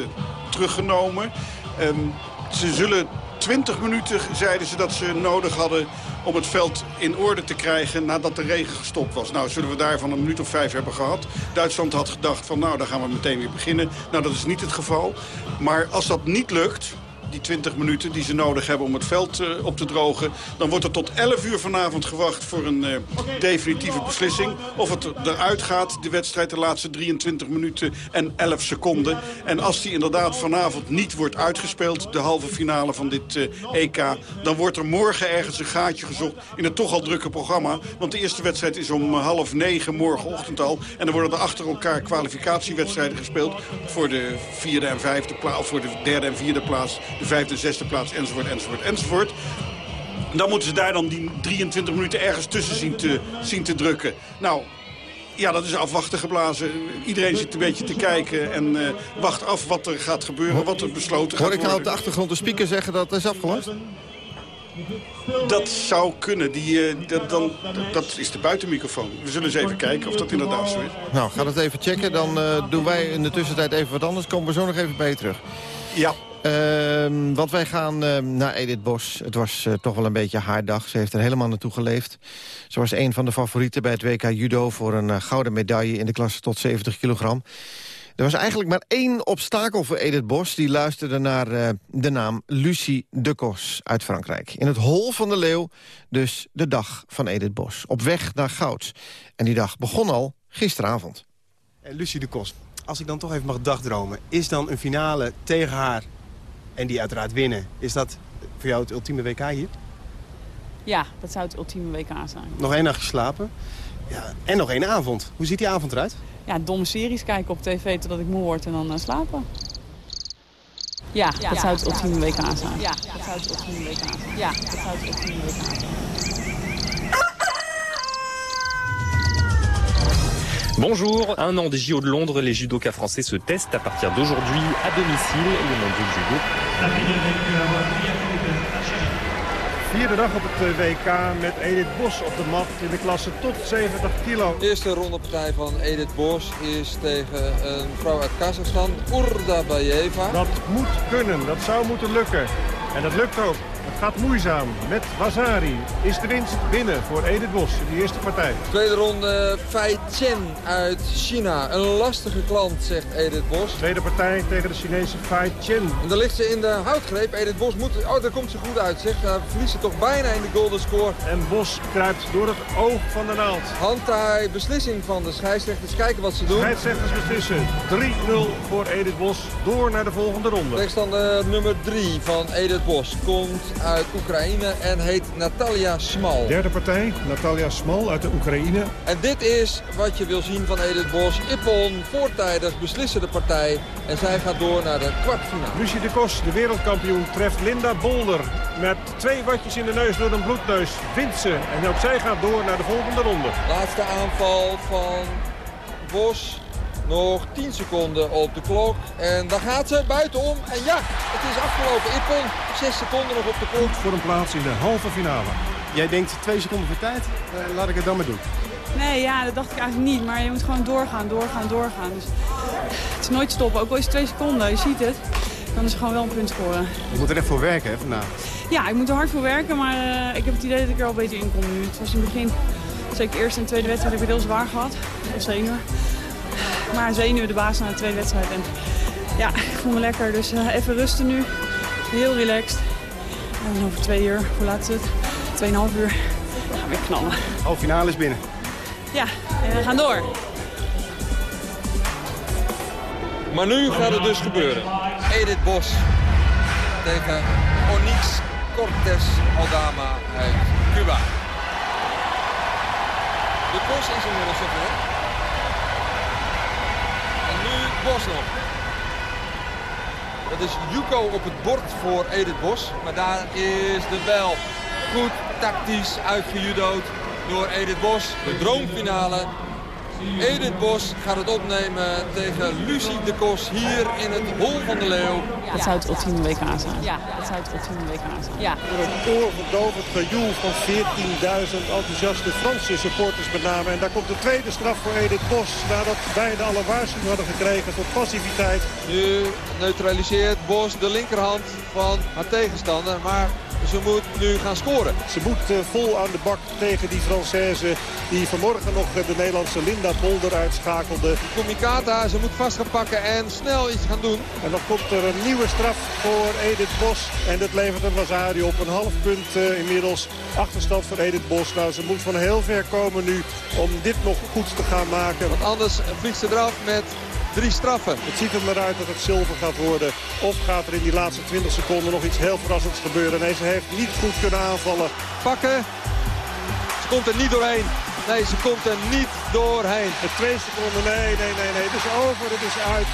teruggenomen. Um, ze zullen 20 minuten, zeiden ze dat ze nodig hadden om het veld in orde te krijgen nadat de regen gestopt was. Nou, zullen we daarvan een minuut of vijf hebben gehad. Duitsland had gedacht van nou, dan gaan we meteen weer beginnen. Nou, dat is niet het geval. Maar als dat niet lukt, die 20 minuten die ze nodig hebben om het veld uh, op te drogen. Dan wordt er tot 11 uur vanavond gewacht voor een uh, definitieve beslissing. Of het eruit gaat, de wedstrijd, de laatste 23 minuten en 11 seconden. En als die inderdaad vanavond niet wordt uitgespeeld, de halve finale van dit uh, EK... dan wordt er morgen ergens een gaatje gezocht in het toch al drukke programma. Want de eerste wedstrijd is om half negen morgenochtend al. En dan worden er achter elkaar kwalificatiewedstrijden gespeeld... voor de vierde en vijfde plaats, of voor de derde en vierde plaats de vijfde, zesde plaats, enzovoort, enzovoort, enzovoort. Dan moeten ze daar dan die 23 minuten ergens tussen zien te, zien te drukken. Nou, ja, dat is afwachten geblazen. Iedereen zit een beetje te kijken en uh, wacht af wat er gaat gebeuren, wat er besloten gaat worden. Hoor ik nou op de achtergrond de speaker zeggen dat het is afgelast? Dat zou kunnen. Die, uh, dat, dan, dat is de buitenmicrofoon. We zullen eens even kijken of dat inderdaad zo is. Nou, ga dat even checken. Dan uh, doen wij in de tussentijd even wat anders. Komen we zo nog even bij je terug. Ja. Uh, want wij gaan uh, naar Edith Bos. Het was uh, toch wel een beetje haar dag. Ze heeft er helemaal naartoe geleefd. Ze was een van de favorieten bij het WK Judo... voor een eh, gouden medaille in de klasse tot 70 kilogram. Er was eigenlijk maar één obstakel voor Edith Bos. Die luisterde naar uh, de naam Lucie de Kos uit Frankrijk. In het hol van de leeuw, dus de dag van Edith Bos. Op weg naar goud. En die dag begon al gisteravond. Lucie de Kos, als ik dan toch even mag dagdromen... is dan een finale tegen haar en die uiteraard winnen. Is dat voor jou het ultieme WK hier? Ja, dat zou het ultieme WK zijn. Nog één nacht geslapen. Ja, en nog één avond. Hoe ziet die avond eruit? Ja, domme series kijken op tv totdat ik moe word en dan uh, slapen. Ja, ja, dat zou het ultieme WK zijn. Ja, dat zou het ultieme WK zijn. Ja, dat zou het ultieme WK zijn. Bonjour, un an des JO de Londres, les judokas français se testent à partir d'aujourd'hui à domicile. Le mondial judo. Vierde dag op het WK met Edith Bos op de mat in de klasse tot 70 kilo. De eerste rondepartij van Edith Bos is tegen een vrouw uit Kazachstan, Urda Bayeva. Dat moet kunnen, dat zou moeten lukken. En dat lukt ook. Gaat moeizaam. Met Wazari is de winst binnen voor Edith Bos in de eerste partij. Tweede ronde Fei Chen uit China. Een lastige klant, zegt Edith Bos. Tweede partij tegen de Chinese Fei Chen. En dan ligt ze in de houtgreep. Edith Bos moet... Oh, daar komt ze goed uit, zeg. Daar verliest ze toch bijna in de golden score. En Bos kruipt door het oog van de naald. Handtaai, beslissing van de scheidsrechters. Kijken wat ze doen. Scheidsrechters beslissen. 3-0 voor Edith Bos. Door naar de volgende ronde. Tegenstander nummer 3 van Edith Bos komt uit Oekraïne en heet Natalia Smal. Derde partij, Natalia Smal uit de Oekraïne. En dit is wat je wil zien van Edith Bos. Ippon, voortijdig beslissen de partij. En zij gaat door naar de kwartfinale. Lucie de Kos, de wereldkampioen, treft Linda Bolder. Met twee watjes in de neus door een bloedneus wint ze. En ook zij gaat door naar de volgende ronde. Laatste aanval van Bos. Nog 10 seconden op de klok. En dan gaat ze buitenom. En ja, het is afgelopen. Ippon, 6 seconden nog op de klok. Voor een plaats in de halve finale. Jij denkt twee seconden voor tijd. Uh, laat ik het dan maar doen. Nee, ja, dat dacht ik eigenlijk niet. Maar je moet gewoon doorgaan, doorgaan, doorgaan. Dus het is nooit stoppen. Ook al is het twee seconden, je ziet het. Dan is er gewoon wel een punt scoren. Je moet er echt voor werken, hè, vandaag? Ja, ik moet er hard voor werken. Maar uh, ik heb het idee dat ik er al beter in kom nu. Het was in het begin, zeker eerste en tweede wedstrijd, heb ik het heel zwaar gehad. Als zenuwen. Maar zenuwen de baas na de tweede wedstrijd. En ja, ik voel me lekker. Dus uh, even rusten nu. Heel relaxed. En over twee uur, hoe laat is het? Tweeënhalf uur gaan we weer knallen. Half finale is binnen. Ja, en we gaan door. Maar nu gaat het dus gebeuren. Edith Bos tegen Onyx Cortes Aldama uit Cuba. De Bos is inmiddels. En nu Bos. Dat is Yuko op het bord voor Edith Bos. Maar daar is de bel. Goed tactisch uitgejudood door Edith Bos. De droomfinale. Edith Bos gaat het opnemen tegen Lucie de Kos hier in het Hol van de Leeuw. Dat zou het ultieme WK zijn. Ja, dat zou het ultieme WK zijn. Ja. Door een oorverdovend gejoel van 14.000 enthousiaste Franse supporters met name. En daar komt de tweede straf voor Edith Bos. Nadat beide alle waarschuwing hadden gekregen voor passiviteit. Nu neutraliseert Bos de linkerhand van haar tegenstander. Maar ze moet nu gaan scoren. Ze moet uh, vol aan de bak tegen die Française die vanmorgen nog de Nederlandse Linda Bolder uitschakelde. Comicata, ze moet vast gaan pakken en snel iets gaan doen. En dan komt er een nieuwe straf voor Edith Bos. En dat levert een Wazari op. Een half punt uh, inmiddels. Achterstand voor Edith Bos. Nou, ze moet van heel ver komen nu om dit nog goed te gaan maken. Want anders vliegt ze eraf met drie straffen. Het ziet er maar uit dat het zilver gaat worden. Of gaat er in die laatste 20 seconden nog iets heel verrassends gebeuren. Nee, ze heeft niet goed kunnen aanvallen. Pakken. Ze komt er niet doorheen. Nee, ze komt er niet doorheen. De twee seconden, nee, nee, nee, nee. Het is over, het is uit.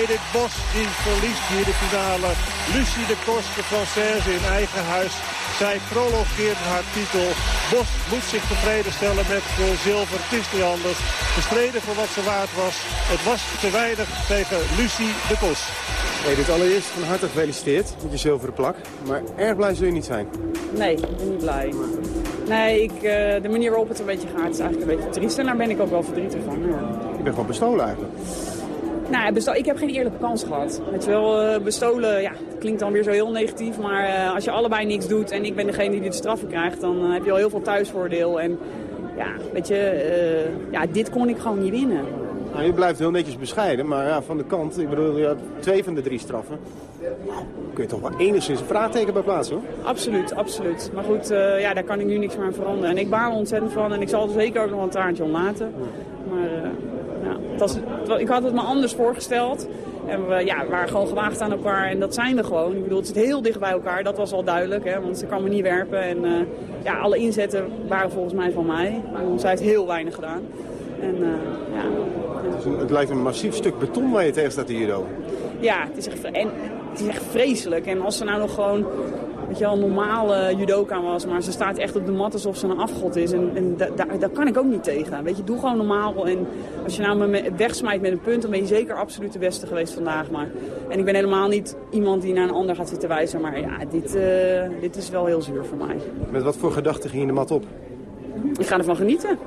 Edith Bos die verliest hier de finale. Lucie de Kos, de Française in eigen huis. Zij prologeert haar titel. Bos moet zich tevreden stellen met de zilver. Het is niet anders. Bestreden voor wat ze waard was. Het was te weinig tegen Lucie de Kos. Edith, allereerst van harte gefeliciteerd met je zilveren plak. Maar erg blij zul je niet zijn. Nee, ik ben niet blij. Nee, ik, uh, de manier waarop het een beetje gaat is eigenlijk een beetje triest. En daar ben ik ook wel verdrietig van. Ja. Je bent gewoon bestolen eigenlijk. Nou, ik heb geen eerlijke kans gehad. Weet je wel, uh, bestolen, ja, klinkt dan weer zo heel negatief. Maar uh, als je allebei niks doet en ik ben degene die de straffen krijgt... dan heb je al heel veel thuisvoordeel. En ja, weet je, ja, dit kon ik gewoon niet winnen. Nou, je blijft heel netjes bescheiden, maar ja, van de kant, ik bedoel, twee van de drie straffen. Kun je toch wel enigszins een vraagteken bij plaatsen, hoor? Absoluut, absoluut. Maar goed, uh, ja, daar kan ik nu niks meer aan veranderen. En ik baal er ontzettend van en ik zal er zeker ook nog een taartje om laten. Maar uh, ja, het was, ik had het me anders voorgesteld. En we ja, waren gewoon gewaagd aan elkaar en dat zijn we gewoon. Ik bedoel, het zit heel dicht bij elkaar, dat was al duidelijk. Hè, want ze kan me niet werpen. En uh, ja, alle inzetten waren volgens mij van mij. En zij heeft heel weinig gedaan. En, ja, het, het lijkt een massief stuk beton waar je tegen staat hier, judo. Ja, het is, echt, en, het is echt vreselijk. En als ze nou nog gewoon weet je wel, een normale judoka was. Maar ze staat echt op de mat alsof ze een afgod is. En, en daar, daar kan ik ook niet tegen. Weet je, doe gewoon normaal. En als je nou me wegsmijt met een punt, dan ben je zeker absoluut de beste geweest vandaag. Maar, en ik ben helemaal niet iemand die naar een ander gaat zitten wijzen. Maar ja, dit, uh, dit is wel heel zuur voor mij. Met wat voor gedachten ging je de mat op? Ik ga ervan genieten.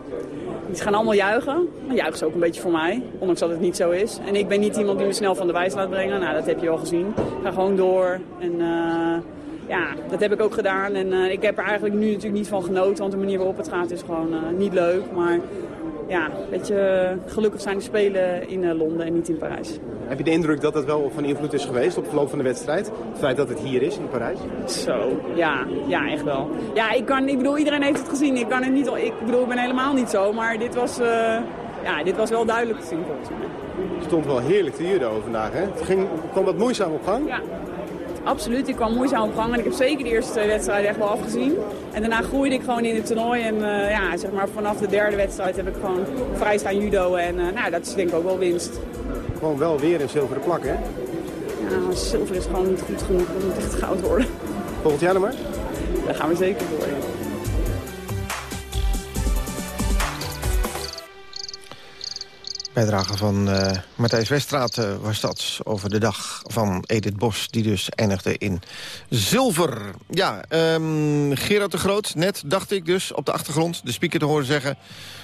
Ze gaan allemaal juichen. Dan juichen ze ook een beetje voor mij, ondanks dat het niet zo is. En ik ben niet iemand die me snel van de wijs laat brengen. Nou, dat heb je al gezien. Ik ga gewoon door. En uh, ja, dat heb ik ook gedaan. En uh, ik heb er eigenlijk nu natuurlijk niet van genoten. Want de manier waarop het gaat is gewoon uh, niet leuk. Maar ja, weet je, gelukkig zijn de Spelen in Londen en niet in Parijs. Heb je de indruk dat dat wel van invloed is geweest op het verloop van de wedstrijd? Het feit dat het hier is, in Parijs? Zo, ja, ja echt wel. Ja, ik, kan, ik bedoel, iedereen heeft het gezien. Ik, kan het niet, ik bedoel, ik ben helemaal niet zo. Maar dit was, uh, ja, dit was wel duidelijk te zien volgens mij. Het stond wel heerlijk te judo vandaag, hè? Het ging, kwam wat moeizaam op gang? Ja. Absoluut, ik kwam moeizaam op gang en ik heb zeker de eerste twee wedstrijden echt wel afgezien. En daarna groeide ik gewoon in het toernooi en uh, ja, zeg maar vanaf de derde wedstrijd heb ik gewoon vrij staan judo en uh, nou, dat is denk ik ook wel winst. Gewoon wel weer een zilveren plak, hè? Ja, zilver is gewoon niet goed genoeg, het moet echt goud worden. Volgend jaar dan maar? Daar gaan we zeker voor, ja. Bijdrage van uh, Matthijs Westraat uh, was dat over de dag van Edith Bos... die dus eindigde in zilver. Ja, um, Gerard de Groot, net dacht ik dus op de achtergrond... de speaker te horen zeggen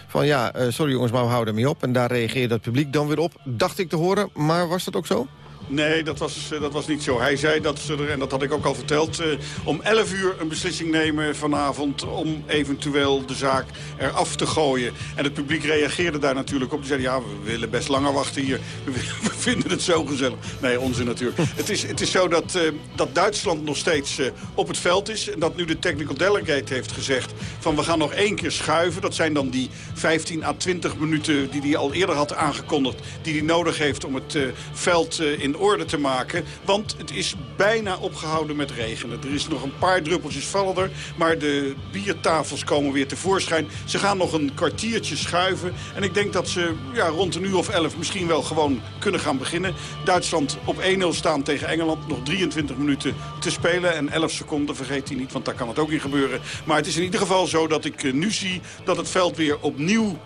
van ja, uh, sorry jongens, maar we houden ermee op. En daar reageerde het publiek dan weer op, dacht ik te horen. Maar was dat ook zo? Nee, dat was, dat was niet zo. Hij zei dat ze er, en dat had ik ook al verteld... Uh, om 11 uur een beslissing nemen vanavond... om eventueel de zaak eraf te gooien. En het publiek reageerde daar natuurlijk op. Die zeiden, ja, we willen best langer wachten hier. We vinden het zo gezellig. Nee, onzin natuurlijk. het, is, het is zo dat, uh, dat Duitsland nog steeds uh, op het veld is. En dat nu de technical delegate heeft gezegd... van we gaan nog één keer schuiven. Dat zijn dan die 15 à 20 minuten die hij al eerder had aangekondigd... die hij nodig heeft om het veld in orde te maken. Want het is bijna opgehouden met regenen. Er is nog een paar druppeltjes vallen er. Maar de biertafels komen weer tevoorschijn. Ze gaan nog een kwartiertje schuiven. En ik denk dat ze ja, rond een uur of elf misschien wel gewoon kunnen gaan beginnen. Duitsland op 1-0 staan tegen Engeland. Nog 23 minuten te spelen. En 11 seconden vergeet hij niet, want daar kan het ook in gebeuren. Maar het is in ieder geval zo dat ik nu zie dat het veld weer opnieuw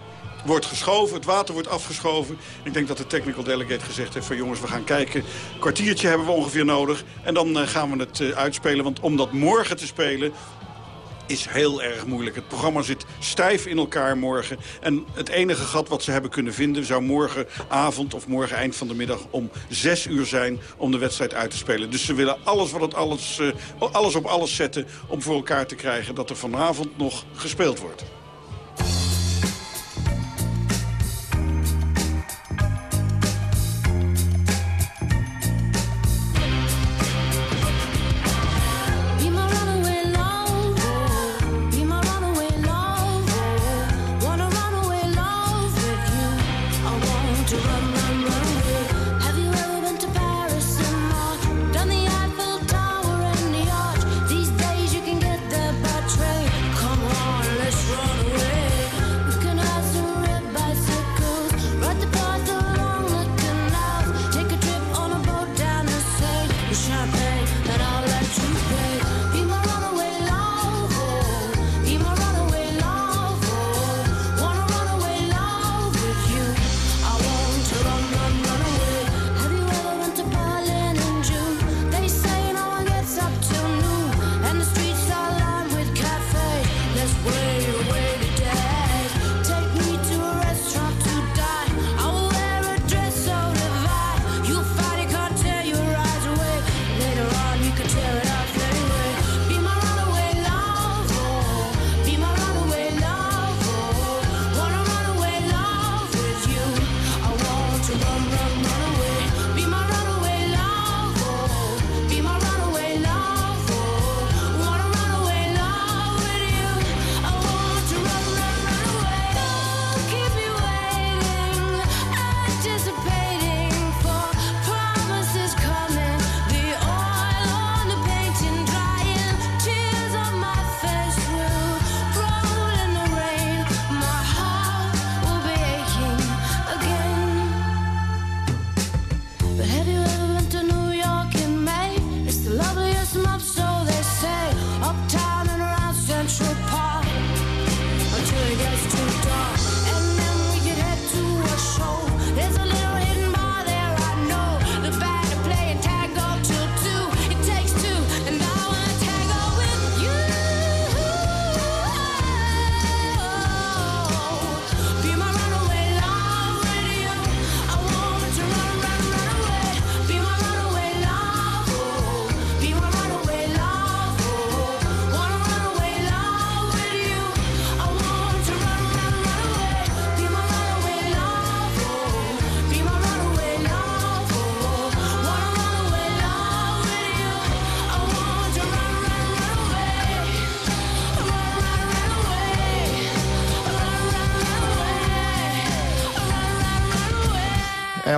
wordt geschoven. Het water wordt afgeschoven. Ik denk dat de technical delegate gezegd heeft van jongens, we gaan kijken. Een kwartiertje hebben we ongeveer nodig. En dan uh, gaan we het uh, uitspelen. Want om dat morgen te spelen is heel erg moeilijk. Het programma zit stijf in elkaar morgen. En het enige gat wat ze hebben kunnen vinden... zou morgenavond of morgen eind van de middag om zes uur zijn... om de wedstrijd uit te spelen. Dus ze willen alles, wat het alles, uh, alles op alles zetten... om voor elkaar te krijgen dat er vanavond nog gespeeld wordt.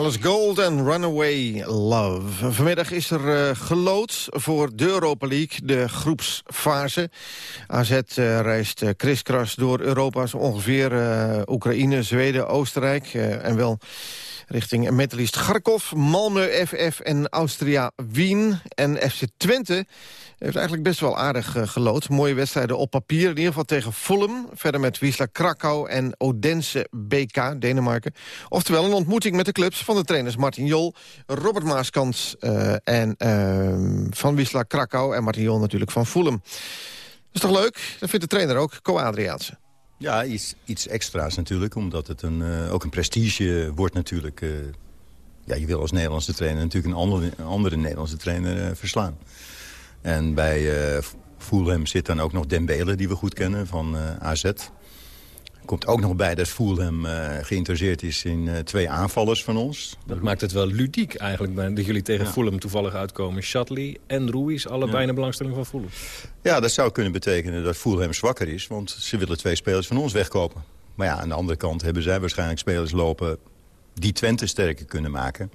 Alice Gold en Runaway Love. Vanmiddag is er uh, gelood voor de Europa League, de groepsfase. AZ uh, reist uh, kriskras door Europa, ongeveer Oekraïne, Zweden, Oostenrijk... en wel richting Metalist Kharkov, Malmö FF en Austria Wien. En FC Twente heeft eigenlijk best wel aardig uh, gelood. Mooie wedstrijden op papier, in ieder geval tegen Fulham. Verder met Wisla Krakau en Odense BK, Denemarken. Oftewel een ontmoeting met de clubs van de trainers Martin Jol... Robert Maaskant uh, en, uh, van Wisla Krakau en Martin Jol natuurlijk van Fulham. Dat is toch leuk? Dat vindt de trainer ook, Co Adriaanse. Ja, iets, iets extra's natuurlijk, omdat het een, uh, ook een prestige wordt natuurlijk. Uh, ja, je wil als Nederlandse trainer natuurlijk een andere, een andere Nederlandse trainer uh, verslaan. En bij Fulham zit dan ook nog Dembele, die we goed kennen, van AZ. Komt ook nog bij dat Fulham uh, geïnteresseerd is in uh, twee aanvallers van ons. Dat maakt het wel ludiek eigenlijk, dat jullie tegen ja. Fulham toevallig uitkomen. Shatley en Ruiz, allebei ja. een belangstelling van Fulham. Ja, dat zou kunnen betekenen dat Fulham zwakker is. Want ze willen twee spelers van ons wegkopen. Maar ja, aan de andere kant hebben zij waarschijnlijk spelers lopen... die Twente sterker kunnen maken.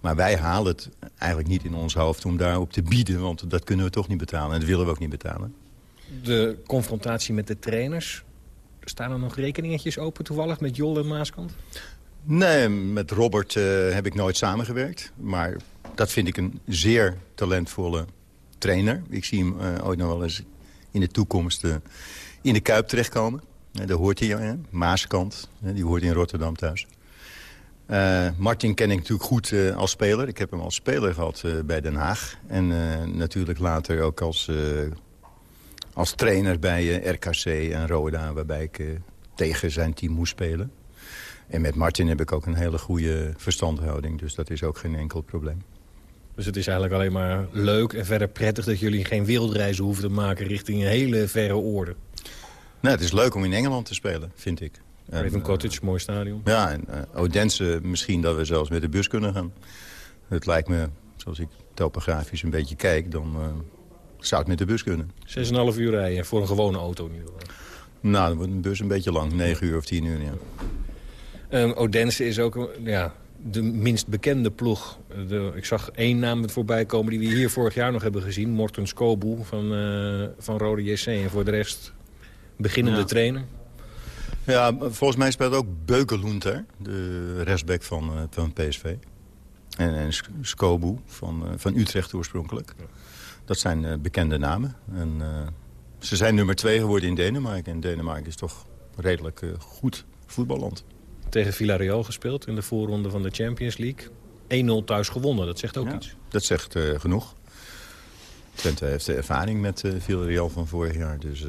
Maar wij halen het eigenlijk niet in ons hoofd om daarop te bieden. Want dat kunnen we toch niet betalen. En dat willen we ook niet betalen. De confrontatie met de trainers Staan er nog rekeningetjes open toevallig met Jol en Maaskant? Nee, met Robert uh, heb ik nooit samengewerkt. Maar dat vind ik een zeer talentvolle trainer. Ik zie hem uh, ooit nog wel eens in de toekomst uh, in de Kuip terechtkomen. daar hoort hij aan. Maaskant, die hoort in Rotterdam thuis. Martin ken ik natuurlijk goed als speler. Ik heb hem als speler gehad bij Den Haag. En natuurlijk later ook als als trainer bij uh, RKC en Roda... waarbij ik uh, tegen zijn team moest spelen. En met Martin heb ik ook een hele goede verstandhouding. Dus dat is ook geen enkel probleem. Dus het is eigenlijk alleen maar leuk en verder prettig... dat jullie geen wereldreizen hoeven te maken richting een hele verre oorden. Nee, het is leuk om in Engeland te spelen, vind ik. Even Cottage, mooi stadion. Ja, en uh, Odense misschien dat we zelfs met de bus kunnen gaan. Het lijkt me, zoals ik topografisch een beetje kijk... dan zou het met de bus kunnen. 6,5 uur rijden voor een gewone auto in ieder geval. Nou, dan wordt een bus een beetje lang. 9 uur of 10 uur, ja. Um, Odense is ook ja, de minst bekende ploeg. De, ik zag één naam voorbij komen die we hier vorig jaar nog hebben gezien. Morten Skobu van, uh, van Rode JC. En voor de rest beginnende ja. trainer. Ja, volgens mij speelt ook Beukelhoenter, de restback van, uh, van PSV. En, en Skobu van, uh, van Utrecht oorspronkelijk. Ja. Dat zijn uh, bekende namen. En, uh, ze zijn nummer twee geworden in Denemarken. En Denemarken is toch redelijk uh, goed voetballand. Tegen Villarreal gespeeld in de voorronde van de Champions League. 1-0 thuis gewonnen, dat zegt ook ja, iets. Dat zegt genoeg. Twente heeft de ervaring met Villarreal van vorig jaar. Dus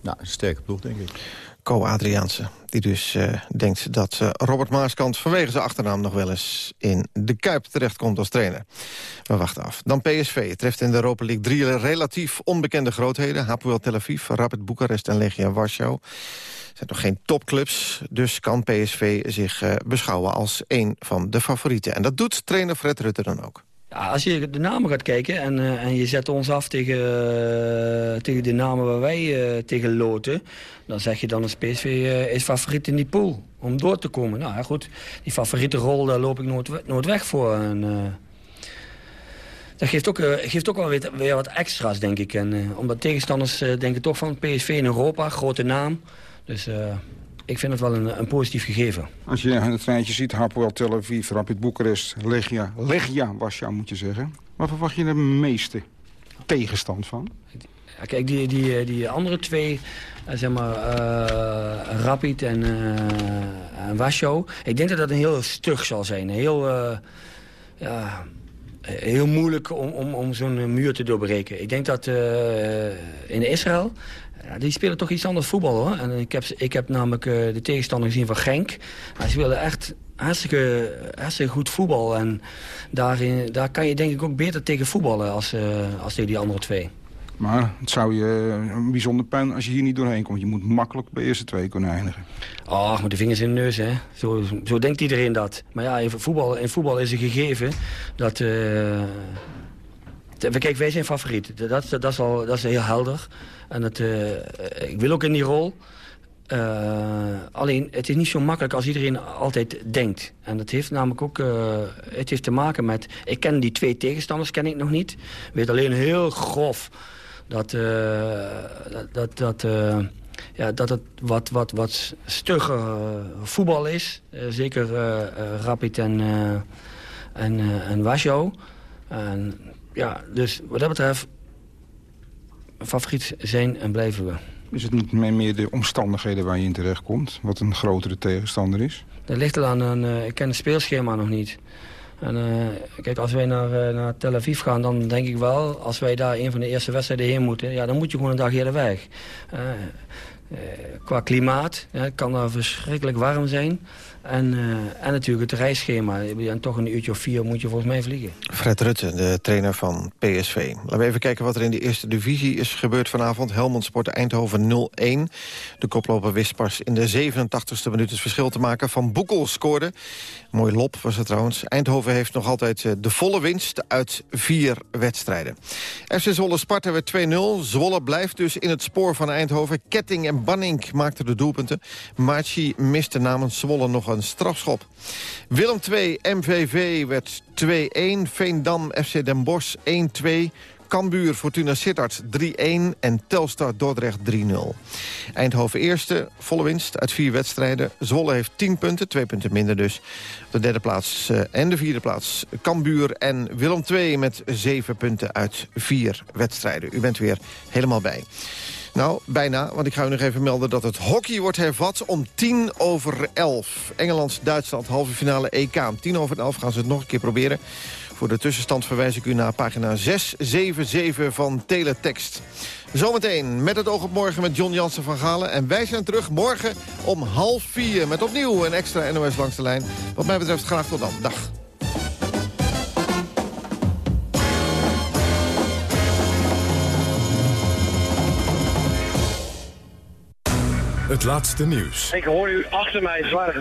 nou, een sterke ploeg, denk ik. Co Adriaanse, die dus uh, denkt dat uh, Robert Maaskant vanwege zijn achternaam nog wel eens in de Kuip terechtkomt als trainer. We wachten af. Dan PSV. Treft in de Europa League drie relatief onbekende grootheden. Hapoel Tel Aviv, Rapid Boekarest en Legia Warschau. zijn nog geen topclubs, dus kan PSV zich uh, beschouwen als een van de favorieten. En dat doet trainer Fred Rutte dan ook. Als je de namen gaat kijken en, uh, en je zet ons af tegen, uh, tegen de namen waar wij uh, tegen loten... dan zeg je dan dat PSV is favoriet in die pool om door te komen. Nou ja, goed, die favoriete rol daar loop ik nooit, nooit weg voor. Dat geeft ook, geeft ook wel weer, weer, wat extra's, denk ik. En, omdat tegenstanders denken toch van PSV in Europa, grote naam. Dus ik vind het wel een, een positief gegeven. Als je het treintje ziet, Hapoel Tel Aviv, Rapid Boekarest, Legia, Legia was jou moet je zeggen. Wat verwacht je de meeste tegenstand van? Ja, kijk, die, die, die andere twee, zeg maar, uh, Rapid en, uh, en Warschau. Ik denk dat dat een heel stug zal zijn. Heel, uh, ja, heel moeilijk om, om, om zo'n muur te doorbreken. Ik denk dat in Israël ja, die spelen toch iets anders voetbal hoor. En ik heb, ik heb namelijk uh, de tegenstander gezien van Genk. Ze spelen echt hartstikke, hartstikke goed voetbal. En daarin, daar kan je denk ik ook beter tegen voetballen als, uh, als tegen die andere twee. Maar het zou je een bijzonder pijn als je hier niet doorheen komt. Je moet makkelijk bij eerste twee kunnen eindigen. Oh, met de vingers in de neus, hè. Zo, zo denkt iedereen dat. Maar ja, in voetbal, in voetbal is een gegeven dat... Uh, kijk, wij zijn favoriet. Dat, dat, dat, is al, dat is heel helder. En het, uh, ik wil ook in die rol. alleen, het is niet zo makkelijk als iedereen altijd denkt. En dat heeft namelijk ook het heeft te maken met... Ik ken die twee tegenstanders ken ik nog niet. Weet alleen heel grof dat, dat, dat, dat ja, dat het wat, wat, wat stugger voetbal is. zeker Rapid en, en, en Wasjo. En ja, dus wat dat betreft, favoriet zijn en blijven we. Is het niet meer de omstandigheden waar je in terecht komt? Wat een grotere tegenstander is? Dat ligt er aan. Een, uh, ik ken het speelschema nog niet. En uh, kijk, als wij naar, uh, naar Tel Aviv gaan, dan denk ik wel... als wij daar een van de eerste wedstrijden heen moeten... ja, dan moet je gewoon een dag eerder weg. qua klimaat, het kan daar verschrikkelijk warm zijn... En, uh, en natuurlijk het reisschema. En toch een uurtje of vier moet je volgens mij vliegen. Fred Rutte, de trainer van PSV. Laten we even kijken wat er in de eerste divisie is gebeurd vanavond. Helmond Sport Eindhoven 0-1. De koploper wist pas in de 87e minuut het verschil te maken. Van Boekel scoorde. Mooi lop was het trouwens. Eindhoven heeft nog altijd eh, de volle winst uit vier wedstrijden. FC Zwolle Sparta werd 2-0. Zwolle blijft dus in het spoor van Eindhoven. Ketting en Banning maakten de doelpunten. Machi miste namens Zwolle nog een strafschop. Willem 2, MVV werd 2-1. Veendam, FC Den Bosch 1-2. Cambuur, Fortuna Sittard 3-1 en Telstar Dordrecht 3-0. Eindhoven eerste, volle winst uit vier wedstrijden. Zwolle heeft 10 punten, twee punten minder dus. De derde plaats uh, en de vierde plaats Cambuur en Willem 2 met 7 punten uit vier wedstrijden. U bent weer helemaal bij. Nou, bijna, want ik ga u nog even melden dat het hockey wordt hervat om tien over elf. Engeland-Duitsland, halve finale EK. Om tien over elf gaan ze het nog een keer proberen. Voor de tussenstand verwijs ik u naar pagina 677 van Teletext. Zometeen met het oog op morgen met John Jansen van Galen. En wij zijn terug morgen om half vier met opnieuw een extra NOS langs de lijn. Wat mij betreft graag tot dan. Dag. Het laatste nieuws. Ik hoor u achter mij zware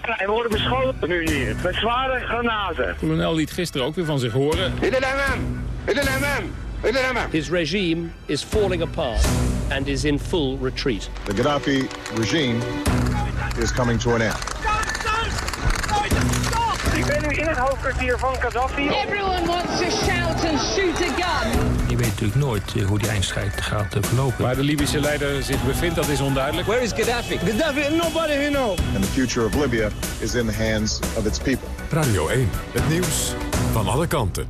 Hij wordt beschoten nu hier met zware granaten. Colonel liet gisteren ook weer van zich horen. In de MM! In de MM! In de MM! His regime is falling apart and is in full retreat. The Gaddafi regime is coming to an end. Ik ben nu in het hoofdkwartier van Gaddafi. Everyone wants to shout and shoot a gun. Je weet natuurlijk nooit eh, hoe die eindstrijd gaat eh, verlopen. Waar de Libische leider zich bevindt, dat is onduidelijk. Where is Gaddafi? Gaddafi, nobody who knows. And the future of Libya is in the hands of its people. Radio 1, het nieuws van alle kanten.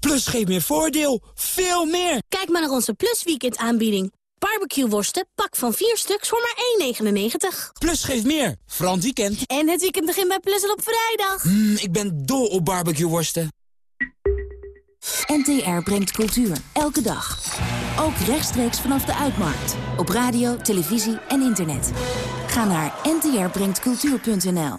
Plus geeft meer voordeel. Veel meer. Kijk maar naar onze Plus Weekend aanbieding. Barbecue worsten, pak van 4 stuks voor maar 1,99. Plus geeft meer. Frans weekend. En het weekend begint bij Plus al op vrijdag. Mm, ik ben dol op barbecue worsten. NTR brengt cultuur. Elke dag. Ook rechtstreeks vanaf de Uitmarkt. Op radio, televisie en internet. Ga naar ntrbrengtcultuur.nl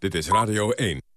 Dit is Radio 1.